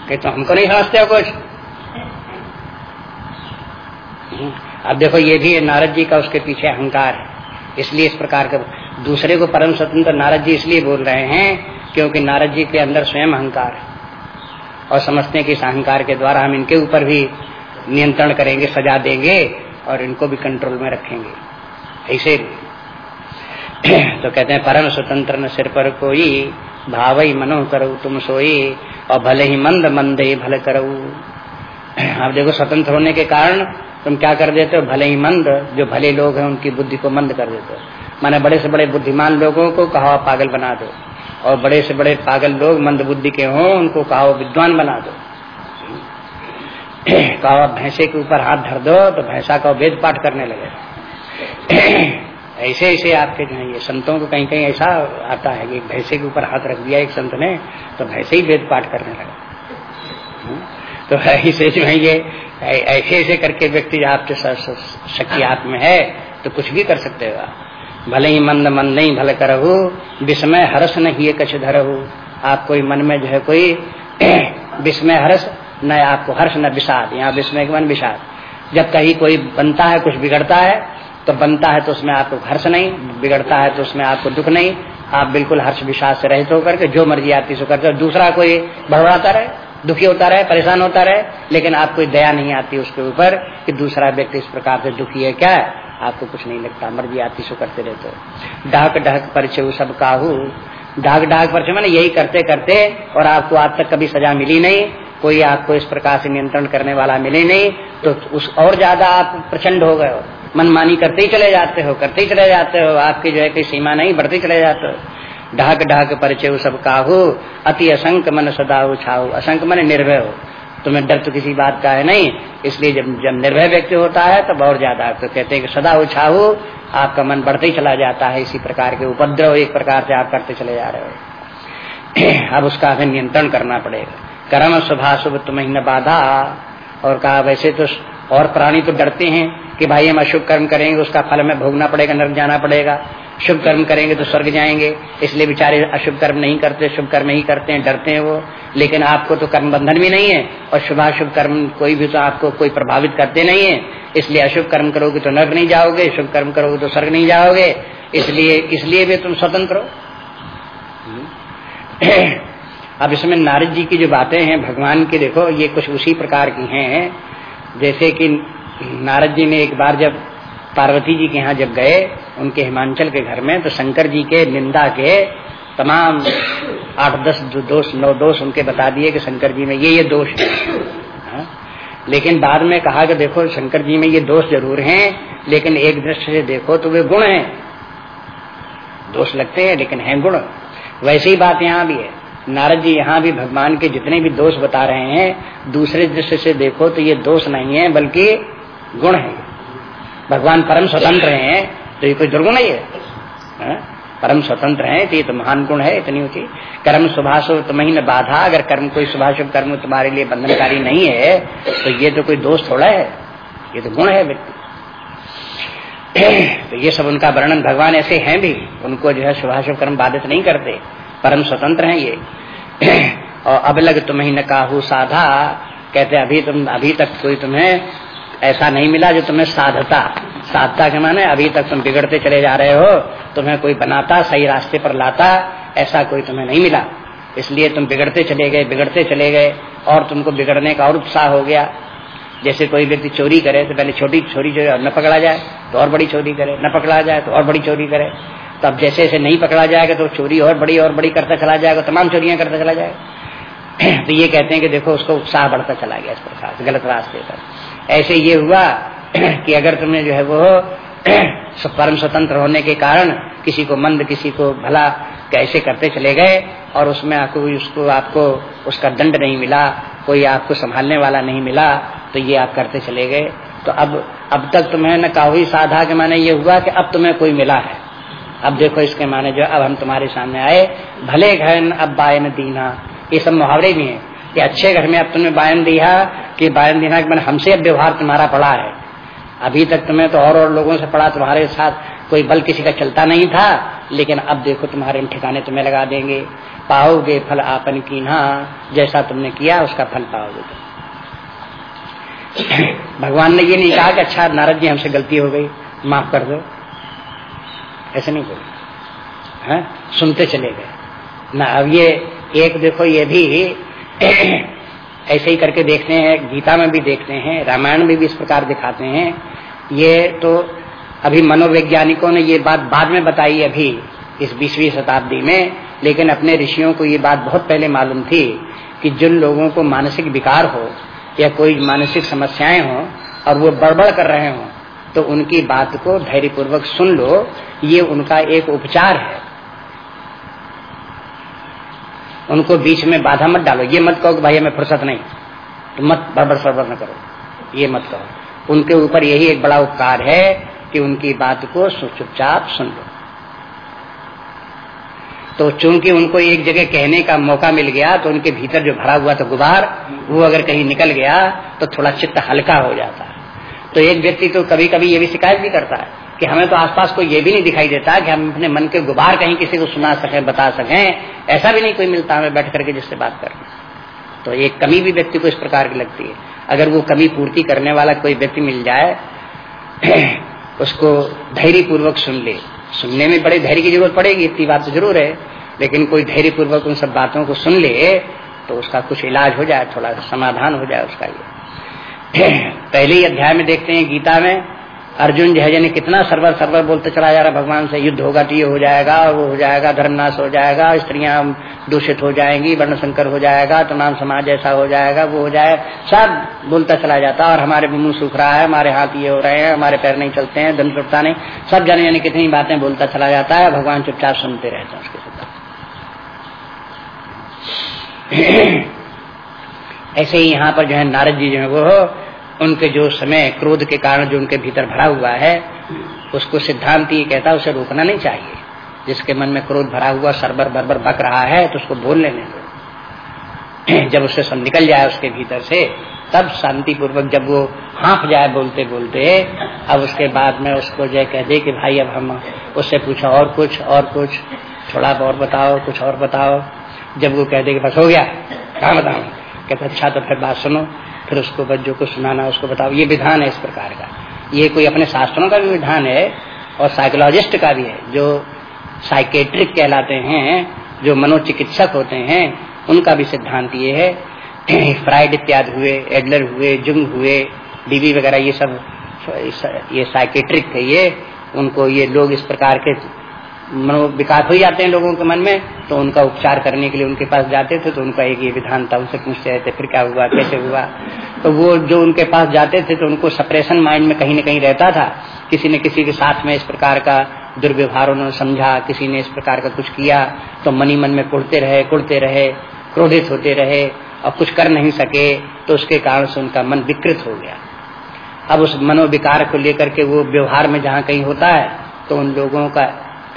कि तो हमको नहीं समझते हो कुछ? हम्म, अब देखो ये भी नारद जी का उसके पीछे अहंकार है। इसलिए इस प्रकार के दूसरे को परम स्वतंत्र नारद जी इसलिए बोल रहे हैं, क्योंकि नारद जी के अंदर स्वयं अहंकार और समझते हैं कि इस अहंकार के द्वारा हम इनके ऊपर भी नियंत्रण करेंगे, सजा देंगे और इनको भी कंट्रोल में रखेंगे। ऐसे तो कहते हैं, परम स्वतंत्र न सिर पर कोई, भाव ही मनो करो तुम सोई, और भले ही मंद मंद ही भले करो। आप देखो, स्वतंत्र होने के कारण तुम क्या कर देते हो? भले ही मंद, जो भले लोग हैं, उनकी बुद्धि को मंद कर देते हो। माने बड़े से बड़े बुद्धिमान लोगों को कहा पागल बना दो। और बड़े से बड़े पागल लोग, मंद बुद्धि के हों, उनको कहा विद्वान बना दो। कहा भैंसे के ऊपर हाथ धर दो तो भैंसा का वेद पाठ करने लगे। ऐसे ऐसे आपके जो है, ये संतों को कहीं कहीं ऐसा आता है कि भैंसे के ऊपर हाथ रख दिया एक संत ने तो भैंसे ही वेद पाठ करने लगा। तो ऐसे जो है ये ऐसे ऐसे करके व्यक्ति आपके शक्ति हाथ में है तो कुछ भी कर सकते हो भले ही मंद मन नहीं भले करहु, विस्मय हर्ष नहीं कछ धरहु। आप कोई मन में जो है कोई (clears throat) विस्मय हर्ष न आपको हर्ष, न विषाद। यहाँ विस्मय मन विषाद। जब कहीं कोई बनता है, कुछ बिगड़ता है तो बनता है तो उसमें आपको हर्ष नहीं, बिगड़ता है तो उसमें आपको दुख नहीं। आप बिल्कुल हर्ष, विषाद से रहित होकर जो मर्ज़ी आती सो करते दूसरा कोई बढ़ाता रहे दुखी होता रहे, परेशान होता रहे, लेकिन आपको दया नहीं आती उसके ऊपर कि दूसरा व्यक्ति इस प्रकार से दुखी है, क्या आपको कुछ नहीं लगता, मर्ज़ी आती सो करते रहते हो। डाक परिचय सब काहू। डाक डाक परिचय मैंने यही करते करते और आपको आज तक कभी सजा मिली नहीं, कोई आपको इस प्रकार से नियंत्रण करने वाला मिले नहीं तो उस और ज़्यादा आप प्रचंड हो गए हो। मनमानी करते ही चले जाते हो, करते ही चले जाते हो, आपकी जो है कोई सीमा नहीं, बढ़ते चले जाते हो। ढाक ढाक परिचय सब काहू, अति असंक मन सदा उछाओ असंक मन निर्भय हो। तुम्हें डर तो किसी बात का है नहीं। इसलिए जब जब निर्भय व्यक्ति होता है, तब और ज़्यादा तो कहते हैं कि सदा उछाओ आपका मन बढ़ते ही चला जाता है। इसी प्रकार के उपद्रव एक प्रकार से आप करते चले जा रहे हो। (clears throat) अब उसका हमें नियंत्रण करना पड़ेगा। कर्म शुभा शुभ तुम्हें न बाधा। और कहा, वैसे तो और प्राणी तो डरते हैं कि भाई हम अशुभ कर्म करेंगे, उसका फल हमें भोगना पड़ेगा, नर्क जाना पड़ेगा। शुभ कर्म करेंगे तो स्वर्ग जाएँगे। इसलिए बेचारे अशुभ कर्म नहीं करते, शुभ कर्म ही करते हैं, डरते हैं वो। लेकिन आपको तो कर्म बंधन भी नहीं है और शुभाशुभ कर्म कोई भी तो आपको कोई प्रभावित करते नहीं है। इसलिए अशुभ कर्म करोगे तो नर्क नहीं जाओगे, शुभ कर्म करोगे तो स्वर्ग नहीं जाओगे। इसलिए इसलिए भी तुम स्वतंत्र हो। अब इसमें नारद जी की जो बातें हैं, भगवान की देखो, ये कुछ उसी प्रकार की हैं। जैसे कि नारद जी ने एक बार जब पार्वती जी के यहाँ जब गए, उनके हिमांचल के घर में तो शंकर जी के निंदा के तमाम आठ दस दोष, नौ दोष उनके बता दिए कि शंकर जी में ये ये दोष है। हा? लेकिन बाद में कहा कि देखो, शंकर जी में ये दोष ज़रूर हैं, लेकिन एक दृष्टि से देखो तो वे गुण हैं। दोष लगते हैं, लेकिन हैं गुण। वैसे ही बात यहाँ भी है। नारद जी यहाँ भी भगवान के जितने भी दोष बता रहे हैं, दूसरे दृष्टि से देखो तो ये दोष नहीं है, बल्कि गुण है। भगवान परम स्वतंत्र हैं तो ये कोई दुर्गुण ही है। हाँ? परम स्वतंत्र है तो ये तो महान गुण है, इतनी ऊँची। कर्म शुभाशुभ तुम्हें न बाधा, अगर कर्म कोई शुभाशुभ कर्म तुम्हारे लिए बंधनकारी नहीं है तो ये तो कोई दोष थोड़ा है। ये तो गुण है व्यक्ति। तो ये सब उनका वर्णन भगवान ऐसे हैं भी, उनको जो है शुभाशुभ कर्म बाधित नहीं करते। परम स्वतंत्र हैं ये। और अब लग तुम्हें न काहू साधा, कहते अभी तुम, अभी तक कोई तुम्हें ऐसा नहीं मिला जो तुम्हें साधता। साधता के माने अभी तक तुम बिगड़ते चले जा रहे हो, तुम्हें कोई बनाता, सही रास्ते पर लाता, ऐसा कोई तुम्हें नहीं मिला। इसलिए तुम बिगड़ते चले गए, बिगड़ते चले गए, और तुमको बिगड़ने का और उत्साह हो गया। जैसे कोई व्यक्ति चोरी करे तो पहले छोटी चोरी जो न पकड़ा जाए तो और बड़ी चोरी करे, न पकड़ा जाए तो और बड़ी चोरी करे। तो अब जैसे जैसे नहीं पकड़ा जाएगा तो चोरी और बड़ी और बड़ी करता चला जाएगा तमाम चोरियाँ करता चला जाएगा। (clears throat) तो ये कहते हैं कि देखो, उसको उत्साह बढ़ता चला गया इस प्रकार गलत रास्ते पर। ऐसे ये हुआ कि अगर तुमने जो है वो (clears throat) परम स्वतंत्र होने के कारण किसी को मंद, किसी को भला कैसे करते चले गए और उसमें आपको, उसको, आपको उसका दंड नहीं मिला, कोई आपको संभालने वाला नहीं मिला तो ये आप करते चले गए। तो अब अब तक तुम्हें न काहुई साधा के माने ये हुआ कि अब तुम्हें कोई मिला है। अब देखो इसके माने जो, अब हम तुम्हारे सामने आए। भले घर अब बायन दीना। ये सब मुहावरे भी हैं। कि अच्छे घर में अब तुमने बायन दिया कि बायन दीना के मैंने हमसे अब व्यवहार तुम्हारा पड़ा है। अभी तक तुम्हें तो और और लोगों से पड़ा, तुम्हारे साथ कोई बल किसी का चलता नहीं था, लेकिन अब देखो तुम्हारे ठिकाने तुम्हें लगा देंगे। पाओगे फल आपन की जैसा तुमने किया उसका फल पाओगे। तुम भगवान ने ये नहीं कहा कि अच्छा नारद जी हमसे गलती हो गई, माफ़ कर दो। ऐसे नहीं बोले। सुनते चले गए। ना, अब ये एक देखो, ये भी ऐसे ही करके देखते हैं, गीता में भी देखते हैं, रामायण में भी इस प्रकार दिखाते हैं। ये तो अभी मनोवैज्ञानिकों ने ये बात बाद में बताई अभी, इस बीसवीं शताब्दी में, लेकिन अपने ऋषियों को ये बात बहुत पहले मालूम थी कि जिन लोगों को मानसिक विकार हो, या कोई मानसिक समस्याएँ हो, और वो बड़बड़ कर रहे हो तो उनकी बात को धैर्यपूर्वक सुन लो। ये उनका एक उपचार है। उनको बीच में बाधा मत डालो। ये मत कहो कि भाई हमें फुर्सत नहीं। तो मत बड़बड़ सड़बड़ न करो। ये मत कहो। उनके ऊपर यही एक बड़ा उपकार है कि उनकी बात को चुपचाप सुन लो। तो चूँकि उनको एक जगह कहने का मौका मिल गया तो उनके भीतर जो भरा हुआ था गुबार, वो अगर कहीं निकल गया तो थोड़ा चित्त हल्का हो जाता। है तो एक व्यक्ति तो कभी कभी ये भी शिकायत भी करता है कि हमें तो आसपास कोई ये भी नहीं दिखाई देता कि हम अपने मन के गुबार कहीं किसी को सुना सकें, बता सकें। ऐसा भी नहीं कोई मिलता, हमें बैठ करके जिससे बात कर तो एक कमी भी व्यक्ति को इस प्रकार की लगती है। अगर वो कमी पूर्ति करने वाला कोई व्यक्ति मिल जाए, (clears throat) उसको धैर्य पूर्वक सुन ले। सुनने में बड़े धैर्य की ज़रूरत पड़ेगी, इतनी बात तो ज़रूर है। लेकिन कोई धैर्य पूर्वक उन सब बातों को सुन ले तो उसका कुछ इलाज हो जाए, थोड़ा समाधान हो जाए उसका ये। (clears throat) पहले ही अध्याय में देखते हैं गीता में अर्जुन जो है कितना सरवर सरवर बोलते चला जा रहा, भगवान से युद्ध होगा तो ये हो जाएगा, वो हो जाएगा, धर्मनाश हो जाएगा, स्त्रियाँ दूषित हो जाएँगी वर्ण संकर हो जाएगा, तमाम समाज ऐसा हो जाएगा, वो हो जाए, सब बोलता चला जाता, और हमारे मुँह सूख रहा है, हमारे हाथ ये हो रहे हैं, हमारे पैर नहीं चलते हैं, धन टूटता नहीं, सब जाने यानी कितनी बातें बोलता चला जाता है, भगवान चुपचाप सुनते रहते हैं उसके (clears throat) ऐसे ही यहाँ पर जो है नारद जी जो है वो उनके जो समय क्रोध के कारण जो उनके भीतर भरा हुआ है, उसको सिद्धांत ये कहता उसे रोकना नहीं चाहिए। जिसके मन में क्रोध भरा हुआ, सरबर बरबर बक रहा है तो उसको बोल लेने दो। (clears throat) जब उससे सब निकल जाए उसके भीतर से, तब शांति पूर्वक जब वो हाँफ जाए बोलते बोलते अब उसके बाद में उसको जो कह दे कि भाई, अब हम उससे पूछो और कुछ और कुछ, थोड़ा और बताओ, कुछ और बताओ। जब वो कह दे कि बस हो गया, कहा बताऊ? कहते अच्छा तो फिर बात सुनो। फिर उसको बच्चों को सुनाना उसको बताओ। ये विधान है इस प्रकार का। ये कोई अपने शास्त्रों का भी विधान है और साइकोलॉजिस्ट का भी है, जो साइकेट्रिक कहलाते हैं, जो मनोचिकित्सक होते हैं, उनका भी सिद्धांत ये है। फ्राइड इत्यादि हुए एडलर हुए जुंग हुए डीबी वगैरह ये सब, ये साइकेट्रिक थे ये। उनको ये लोग इस प्रकार के मनो विकास हो जाते हैं लोगों के मन में तो उनका उपचार करने के लिए उनके पास जाते थे तो उनका एक ये विधान था, उनसे पूछते रहते फिर क्या हुआ, कैसे हुआ? तो वो जो उनके पास जाते थे तो उनको सप्रेशन माइंड में कहीं न कहीं रहता था। किसी ने किसी के साथ में इस प्रकार का दुर्व्यवहार उन्होंने समझा, किसी ने इस प्रकार का कुछ किया तो मनी मन में कुड़ते रहे कुड़ते रहे, क्रोधित होते रहे, और कुछ कर नहीं सके तो उसके कारण से उनका मन विकृत हो गया। अब उस मनोविकार को लेकर के वो व्यवहार में जहाँ कहीं होता है तो उन लोगों का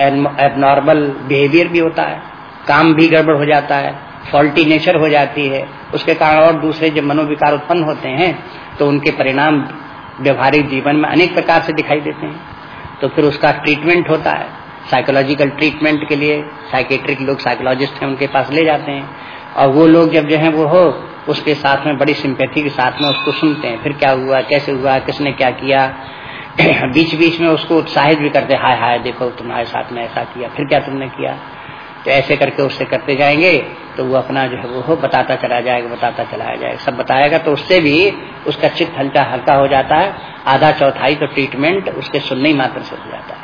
एबनॉर्मल बिहेवियर भी होता है, काम भी गड़बड़ हो जाता है फॉल्टी नेचर हो जाती है, उसके कारण और दूसरे जब मनोविकार उत्पन्न होते हैं तो उनके परिणाम व्यवहारिक जीवन में अनेक प्रकार से दिखाई देते हैं। तो फिर उसका ट्रीटमेंट होता है। साइकोलॉजिकल ट्रीटमेंट के लिए साइकेट्रिक लोग साइकोलॉजिस्ट हैं, उनके पास ले जाते हैं। और वो लोग जब जो है वो हो, उसके साथ में, बड़ी सिंपैथी के साथ में उसको सुनते हैं, फिर क्या हुआ, कैसे हुआ, किसने क्या किया (clears throat) बीच बीच में उसको उत्साहित भी करते, हाय हाय, देखो तुम्हारे साथ में ऐसा किया, फिर क्या तुमने किया? तो ऐसे करके उससे करते जाएँगे तो वो अपना जो है वो बताता चला जाएगा, बताता चलाया जाएगा। सब बताएगा तो उससे भी उसका चित्त हल्का हल्का हो जाता है। आधा चौथाई तो ट्रीटमेंट उसके सुनने ही मात्र से हो जाता है।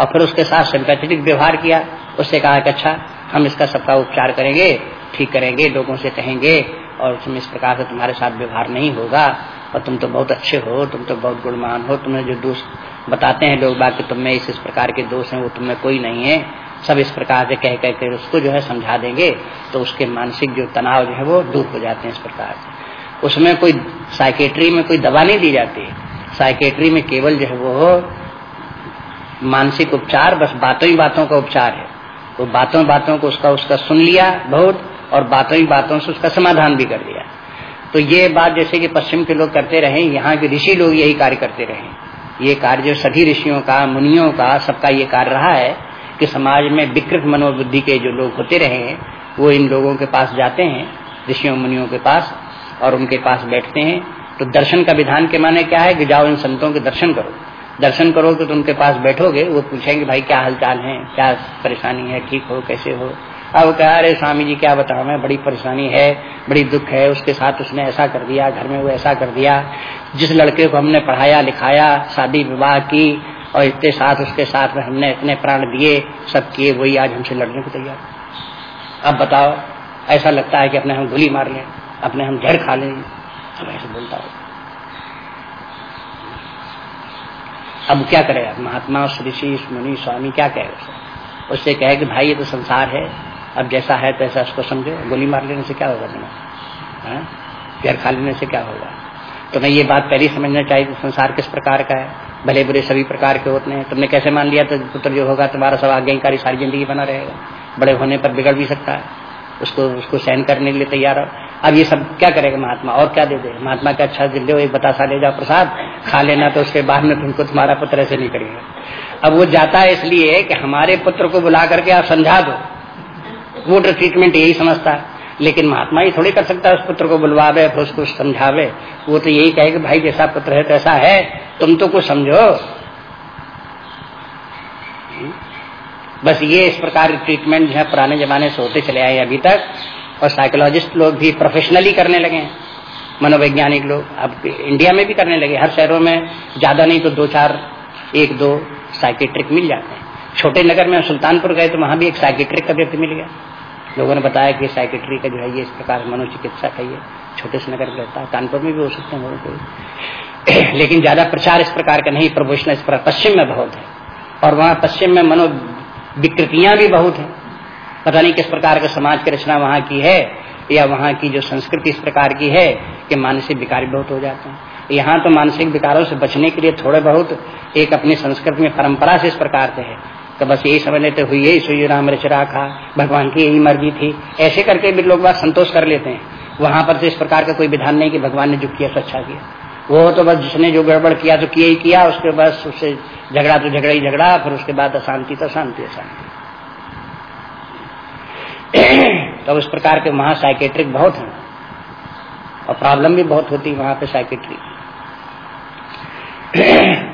और फिर उसके साथ सिंपैथेटिक व्यवहार किया, उससे कहा कि अच्छा हम इसका सबका उपचार करेंगे, ठीक करेंगे, लोगों से कहेंगे, और तुम इस प्रकार से तुम्हारे साथ व्यवहार नहीं होगा। और तुम तो बहुत अच्छे हो, तुम तो बहुत गुणमान हो, तुम्हें जो दोष बताते हैं लोग बाकी तुम में इस इस प्रकार के दोष हैं, वो तुम्हें कोई नहीं है। सब इस प्रकार से कह कह कर उसको जो है समझा देंगे तो उसके मानसिक जो तनाव जो है वो दूर हो जाते हैं इस प्रकार से। उसमें कोई साइकेट्री में कोई दवा नहीं दी जाती। साइकेट्री में केवल जो है वो मानसिक उपचार, बस बातों ही बातों का उपचार है। वो बातों बातों को उसका उसका सुन लिया बहुत, और बातों ही बातों से उसका समाधान भी कर दिया। तो ये बात जैसे कि पश्चिम के लोग करते रहे, यहाँ के ऋषि लोग यही कार्य करते रहे। ये कार्य जो सभी ऋषियों का, मुनियों का, सबका ये कार्य रहा है कि समाज में विकृत मनोबुद्धि के जो लोग होते रहे हैं, वो इन लोगों के पास जाते हैं, ऋषियों, मुनियों के पास, और उनके पास बैठते हैं। तो दर्शन का विधान के माने क्या है कि जाओ इन संतों के दर्शन करो। दर्शन करोगे तो उनके पास बैठोगे, वो पूछेंगे, भाई, क्या हालचाल है? क्या परेशानी है? ठीक हो? कैसे हो? अब कह अरे स्वामी जी, क्या बताओ मैं बड़ी परेशानी है, बड़ी दुख है। उसके साथ उसने ऐसा कर दिया, घर में वो ऐसा कर दिया। जिस लड़के को हमने पढ़ाया, लिखाया, शादी, विवाह की, और इतने साथ उसके साथ में हमने इतने प्राण दिए, सब किए, वही आज हमसे लड़ने को तैयार अब बताओ, ऐसा लगता है कि अपने हम गोली मार लें, अपने हम जहर खा लें। अब ऐसे बोलता हो। अब क्या करे? महात्मा, ऋषि, मुनि, स्वामी, क्या कहे उसे? उससे कहे कि, भाई, ये तो संसार है। अब जैसा है तैसा उसको समझो। गोली मार लेने से क्या होगा तुम्हें? जहर खा लेने से क्या होगा? तुम्हें ये बात पहले समझना चाहिए संसार किस प्रकार का है। भले बुरे सभी प्रकार के होते हैं। तुमने कैसे मान लिया तो पुत्र जो होगा तुम्हारा सब आज्ञाकारी सारी ज़िंदगी बना रहेगा। बड़े होने पर बिगड़ भी सकता है। उसको उसको सहन करने के लिए तैयार हो अब ये सब क्या करेगा महात्मा? और क्या दे दे? महात्मा का अच्छा दिल दो एक बतासा ले जाओ प्रसाद, खा लेना तो उसके बाद में तुमको तुम्हारा पुत्र ऐसे नहीं करेगा। अब वो जाता है इसलिए कि हमारे पुत्र को बुला करके आप समझा दो। वो ट्रीटमेंट यही समझता है। लेकिन महात्मा ही थोड़ी कर सकता है उस पुत्र को बुलवावे, फिर उसको समझावे। वो तो यही कहे कि भाई जैसा पुत्र है तैसा है, तुम तो कुछ समझो। बस ये इस प्रकार ट्रीटमेंट जो है पुराने जमाने से होते चले आए अभी तक, और साइकोलॉजिस्ट लोग भी प्रोफेशनली करने लगे हैं। मनोवैज्ञानिक लोग अब इंडिया में भी करने लगे हर शहरों में ज़्यादा नहीं तो दो चार एक दो साइकेट्रिक मिल जाते हैं। छोटे नगर में सुल्तानपुर गए तो वहाँ भी एक साइकेट्रिक का व्यक्ति मिल गया। लोगों ने बताया कि साइकेट्री का जो है ये इस प्रकार मनोचिकित्सा का ये छोटे से नगर रहता है। कानपुर में भी हो सकते हैं (clears throat) लेकिन ज़्यादा प्रचार इस प्रकार का नहीं प्रभूषण इस प्रकार, पश्चिम में बहुत है। और वहाँ पश्चिम में मनो विकृतियाँ भी बहुत है। पता नहीं किस प्रकार का समाज की रचना वहाँ की है, या वहाँ की जो संस्कृति इस प्रकार की है कि मानसिक विकार बहुत हो जाते हैं। यहाँ तो मानसिक विकारों से बचने के लिए थोड़े बहुत एक अपनी संस्कृति में परंपरा से इस प्रकार से है। तो बस यही समझ लेते, हुई यही सुई राम रचरा खा। भगवान की यही मर्ज़ी थी। ऐसे करके भी लोग बात संतोष कर लेते हैं। वहाँ पर तो इस प्रकार का कोई विधान नहीं कि भगवान ने जो किया तो अच्छा किया। वो तो बस जिसने जो गड़बड़ किया तो किया ही किया, उसके बस उससे झगड़ा तो झगड़ा ही झगड़ा, फिर उसके बाद अशांति तो शांति अशांति। तो उस प्रकार के वहाँ साइकेट्रिक बहुत हैं। और प्रॉब्लम भी बहुत होती है वहाँ पे साइकेट्री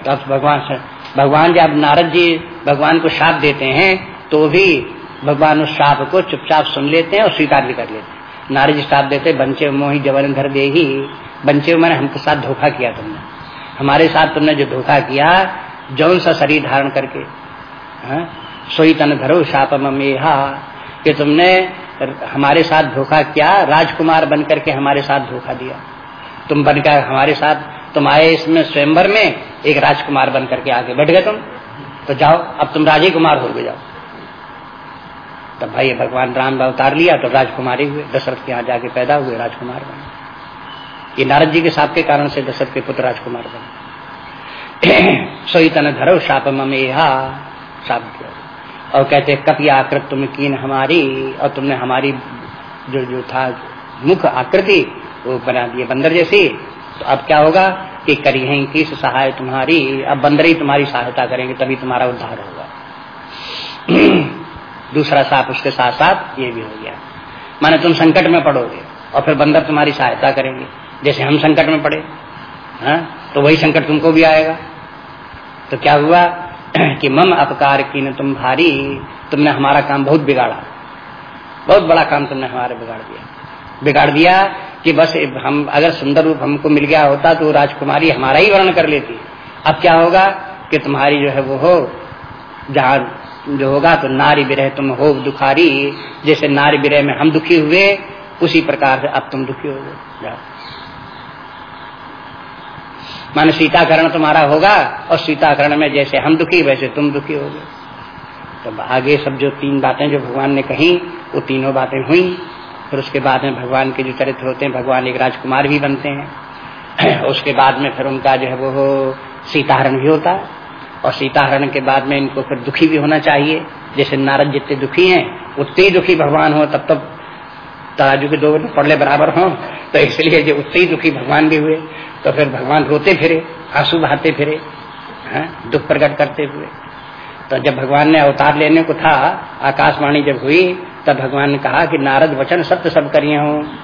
तो भगवान भगवान जब नारद जी भगवान को साप देते हैं तो भी भगवान उस साप को चुपचाप सुन लेते हैं और स्वीकार भी कर लेते हैं। नारद जी साप देते बंचे मोही जवन घर दे ही बंचे मैंने हमके साथ धोखा किया तुमने। हमारे साथ तुमने जो धोखा किया जौन सा शरीर धारण करके हाँ, सोई तन धरो साप मेहा कि तुमने हमारे साथ धोखा किया राजकुमार बन करके हमारे साथ धोखा दिया। तुम बनकर हमारे साथ तुम आए इसमें स्वयंवर में एक राजकुमार बन करके आगे बैठ गए तुम। तो जाओ, अब तुम राजे कुमार हो गए जाओ। तब भाई भगवान राम का अवतार लिया तो राजकुमारी हुए, दशरथ के यहाँ जाके पैदा हुए, राजकुमार बने। ये नारद जी के साप के कारण से दशरथ के पुत्र राजकुमार बने। (clears throat) सोई तन धरो साप ममेहा, साप और कहते, कप आकृत तुम कीन हमारी, और तुमने हमारी जो जो था मुख आकृति, वो बना दिए बंदर जैसी। तो अब क्या होगा कि करिए किस सहाय तुम्हारी, अब बंदर ही तुम्हारी सहायता करेंगे, तभी तुम्हारा उद्धार होगा। (clears throat) दूसरा साप उसके साथ साथ ये भी हो गया। माने तुम संकट में पड़ोगे और फिर बंदर तुम्हारी सहायता करेंगे। जैसे हम संकट में पड़े, हा? तो वही संकट तुमको भी आएगा। तो क्या हुआ (clears throat) कि मम अपकार की न तुम भारी, तुमने हमारा काम बहुत बिगाड़ा। बहुत बड़ा काम तुमने हमारे बिगाड़ दिया। बिगाड़ दिया कि बस हम, अगर सुंदर रूप हमको मिल गया होता तो राजकुमारी हमारा ही वर्ण कर लेती। अब क्या होगा कि तुम्हारी जो है वो हो, जहाँ जो होगा तो नारी विरह तुम हो दुखारी। जैसे नारी विरह में हम दुखी हुए, उसी प्रकार से अब तुम दुखी हो गए। मान सीताकरण तुम्हारा होगा और सीताकरण में जैसे हम दुखी, वैसे तुम दुखी हो गए। तो आगे सब जो तीन बातें जो भगवान ने कही, वो तीनों बातें हुई। फिर उसके बाद में भगवान के जो चरित्र होते हैं, भगवान एक राजकुमार भी बनते हैं। (clears throat) उसके बाद में फिर उनका जो है वो सीताहरण भी होता है। और सीताहरण के बाद में इनको फिर दुखी भी होना चाहिए। जैसे नारद जितने दुखी हैं, उतने ही दुखी भगवान हो, तब तब तराजू के दो पड़ले बराबर हों। तो इसलिए जो उतने ही दुखी भगवान भी हुए तो फिर भगवान रोते फिरे, आँसू बहाते फिरे, है, दुख प्रकट करते हुए। तो जब भगवान ने अवतार लेने को था, आकाशवाणी जब हुई, तब भगवान ने कहा कि नारद वचन सत्य सब करिए हूँ।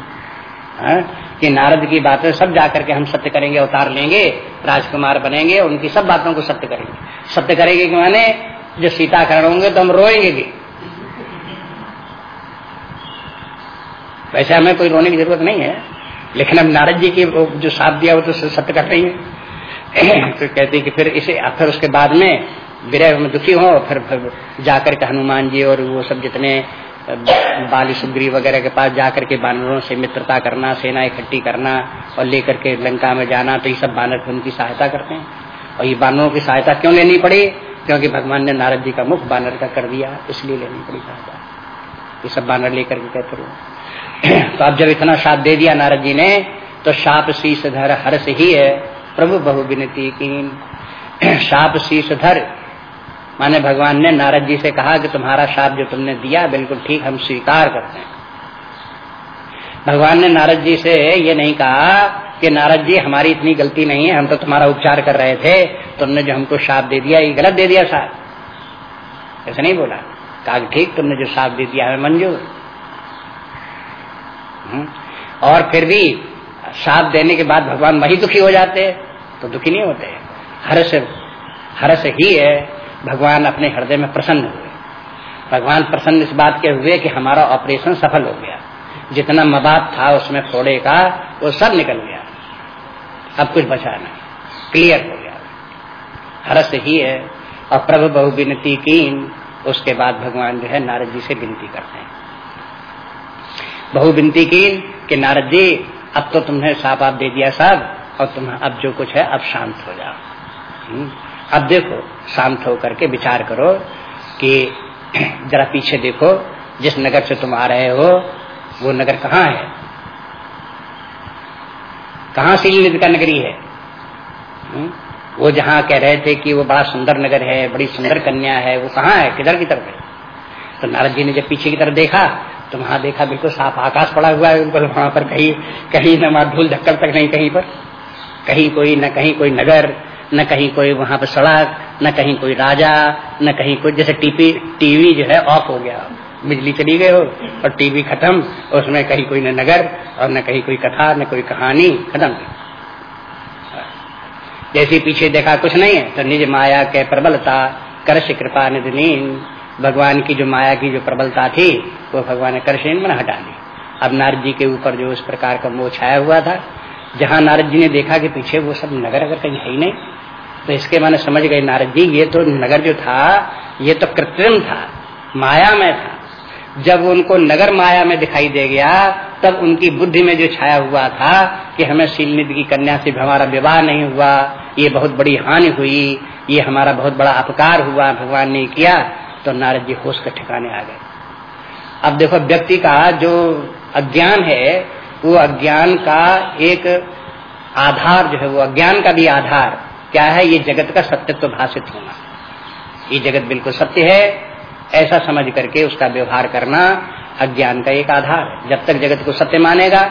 कि नारद की बातें सब जाकर के हम सत्य करेंगे, अवतार लेंगे, राजकुमार बनेंगे, उनकी सब बातों को सत्य करेंगे। सत्य करेंगे कि माने जो सीताकरण होंगे तो हम रोएँगे भी। वैसे हमें कोई रोने की ज़रूरत नहीं है, लेकिन अब नारद जी की जो साथ दिया वो तो सत्य कर रही है। (clears throat) तो कहते कि फिर इसे, फिर उसके बाद में विरह में दुखी हो फिर, फिर जाकर के हनुमान जी और वो सब जितने बाली सुग्री वगैरह के पास जाकर के बानरों से मित्रता करना सेना इकट्ठी करना और लेकर के लंका में जाना तो ये सब बानर उनकी सहायता करते हैं। और ये बानरों की सहायता क्यों लेनी पड़ी? क्योंकि भगवान ने नारद जी का मुख बानर का कर दिया इसलिए लेनी पड़ी सहायता। ये सब बानर लेकर के कहते रहो। (clears throat) तो अब जब इतना साथ दे दिया नारद जी ने तो साप शीश धर हर्ष ही है। प्रभु बहु विनती की (clears throat) शाप शीश धर माने भगवान ने नारद जी से कहा कि तुम्हारा शाप जो तुमने दिया, बिल्कुल ठीक हम स्वीकार करते हैं। भगवान ने नारद जी से ये नहीं कहा कि नारद जी, हमारी इतनी गलती नहीं है, हम तो तुम्हारा उपचार कर रहे थे, तुमने जो हमको शाप दे दिया, ये गलत दे दिया साहब। ऐसा नहीं बोला। कहा ठीक, तुमने जो शाप दे दिया, हमें मंजूर। हम्म। और फिर भी शाप देने के बाद भगवान वही दुखी हो जाते तो दुखी नहीं होते। हर्ष हर्ष ही है। भगवान अपने हृदय में प्रसन्न हुए। भगवान प्रसन्न इस बात के हुए कि हमारा ऑपरेशन सफल हो गया। जितना मबाद था, उसमें फोड़े का, वो सब निकल गया। अब कुछ बचा नहीं। क्लियर हो गया। हरस ही है। और प्रभु बहु विनती की उसके बाद भगवान जो है नारद जी से विनती करते हैं। बहु विनती की कि नारद जी, अब तो तुमने साफ़ आप दे दिया साहब, और तुम अब जो कुछ है, अब शांत हो जाओ। हम्म। अब देखो, शांत होकर के विचार करो कि (clears throat) जरा पीछे देखो, जिस नगर से तुम आ रहे हो, वो नगर कहाँ है? कहाँ शील का नगरी है? हुँ? वो जहाँ कह रहे थे कि वो बड़ा सुंदर नगर है, बड़ी सुंदर कन्या है, वो कहाँ है? किधर की तरफ़ है? तो नारद जी ने जब पीछे की तरफ़ देखा तो वहाँ देखा, बिल्कुल साफ़ आकाश पड़ा हुआ है ऊपर वहाँ पर कहीं कहीं न धूल धक्कर तक नहीं, कहीं पर। कहीं कोई न कहीं कोई नगर न कहीं कोई वहाँ पर सड़क, न कहीं कोई राजा, न कहीं कोई, जैसे टीवी टीवी जो है ऑफ़ हो गया। बिजली चली गई हो और टीवी खत्म, उसमें कहीं कोई न नगर और न कहीं कोई कथा, न कोई कहानी, खत्म। जैसे पीछे देखा कुछ नहीं है तो निज माया के प्रबलता कर्ष कृपा निधनीन भगवान की जो माया की जो प्रबलता थी, वो भगवान ने कर्षण मन हटा दी। अब नारद जी के ऊपर जो उस प्रकार का मोह छाया हुआ था जहाँ नारद जी ने देखा कि पीछे वो सब नगर अगर कहीं है ही नहीं तो इसके माने समझ गए नारद जी, ये तो नगर जो था, ये तो कृत्रिम था, माया में था। जब उनको नगर माया में दिखाई दे गया, तब उनकी बुद्धि में जो छाया हुआ था कि हमें शीलनिधि की कन्या से हमारा विवाह नहीं हुआ, ये बहुत बड़ी हानि हुई, ये हमारा बहुत बड़ा अपकार हुआ, भगवान ने किया तो नारद जी होश के ठिकाने आ गए। अब देखो, व्यक्ति का जो अज्ञान है वो अज्ञान का एक आधार जो है, वो अज्ञान का भी आधार क्या है? ये जगत का सत्यत्व भाषित होना। ये जगत बिल्कुल सत्य है, ऐसा समझ करके उसका व्यवहार करना अज्ञान का एक आधार है। जब तक जगत को सत्य मानेगा,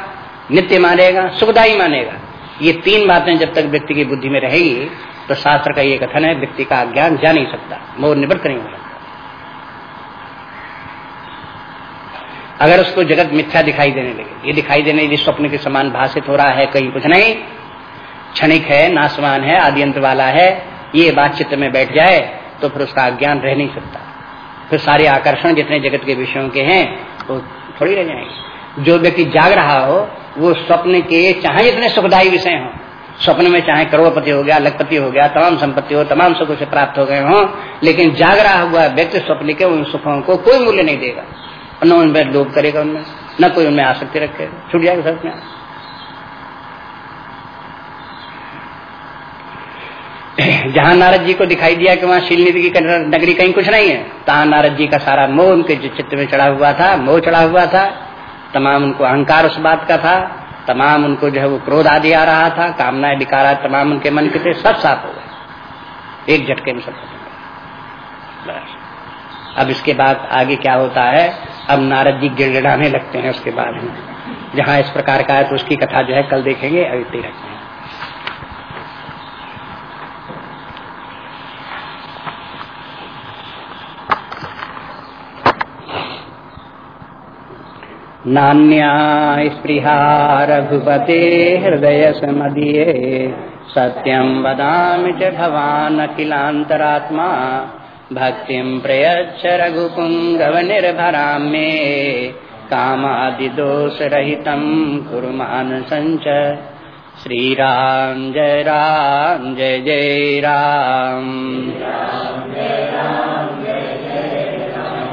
नित्य मानेगा, सुखदायी मानेगा, ये तीन बातें जब तक व्यक्ति की बुद्धि में रहेगी तो शास्त्र का ये कथन है, व्यक्ति का अज्ञान जा नहीं सकता मोर निवृत्त नहीं हो सकता। अगर उसको जगत मिथ्या दिखाई देने लगे, ये दिखाई देने लगे, स्वप्न के समान भाषित हो रहा है, कहीं कुछ नहीं। क्षणिक है नासवान है आदि अंत वाला है, ये बात में बैठ जाए तो फिर उसका अज्ञान रह नहीं सकता। फिर सारे आकर्षण जितने जगत के विषयों के हैं, वो थोड़ी रह जाएँगे। जो व्यक्ति जाग रहा हो, वो स्वप्न के चाहे जितने सुखदायी विषय हो, स्वप्न में चाहे करोड़पति हो गया, लखपति हो गया, तमाम संपत्ति हो, तमाम सुखों से प्राप्त हो गए हो, लेकिन जाग रहा हुआ व्यक्ति स्वप्न के उन सुखों को कोई मूल्य नहीं देगा। न उनमें लोभ करेगा उनमें, न कोई उनमें आसक्ति रखेगा। छूट जाएगा सब में। जहाँ नारद जी को दिखाई दिया कि वहाँ शीलनिधि की नगरी कहीं कुछ नहीं है, तहां नारद जी का सारा मोह उनके चित्र में चढ़ा हुआ था, मोह चढ़ा हुआ था, तमाम उनको अहंकार उस बात का था, तमाम उनको जो है वो क्रोध आदि आ रहा था, कामनाएँ विकारा तमाम उनके मन के थे, सब साफ़ हो गए। एक झटके में सब अब इसके बाद आगे क्या होता है? अब नारद जी गिड़गिड़ाने लगते हैं उसके बाद में। जहाँ इस प्रकार का है तो उसकी कथा जो है कल देखेंगे अभी रखते हैं। नान्या स्पृहा रघुपते हृदय समदीये सत्यं वदामि च भवान् अखिलान्तरात्मा। भक्तिं प्रयच्छ रघुपुङ्गवनिर्भरां मे। कामादिदोषरहितं कुरु मानसञ्च श्रीराम जय राम जय जय राम।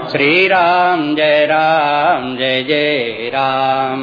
श्री राम जय राम जय जय राम।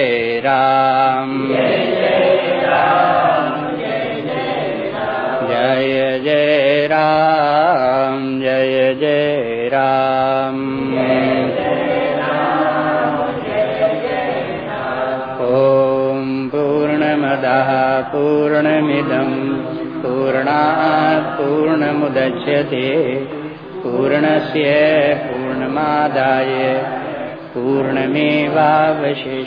राम जय जय राम जय जय राम ॐ पूर्णमदः पूर्णमिदम् पूर्णात् पूर्णमुदच्यते पूर्णस्य पूर्णमादाय पूर्णमेवावशिष्य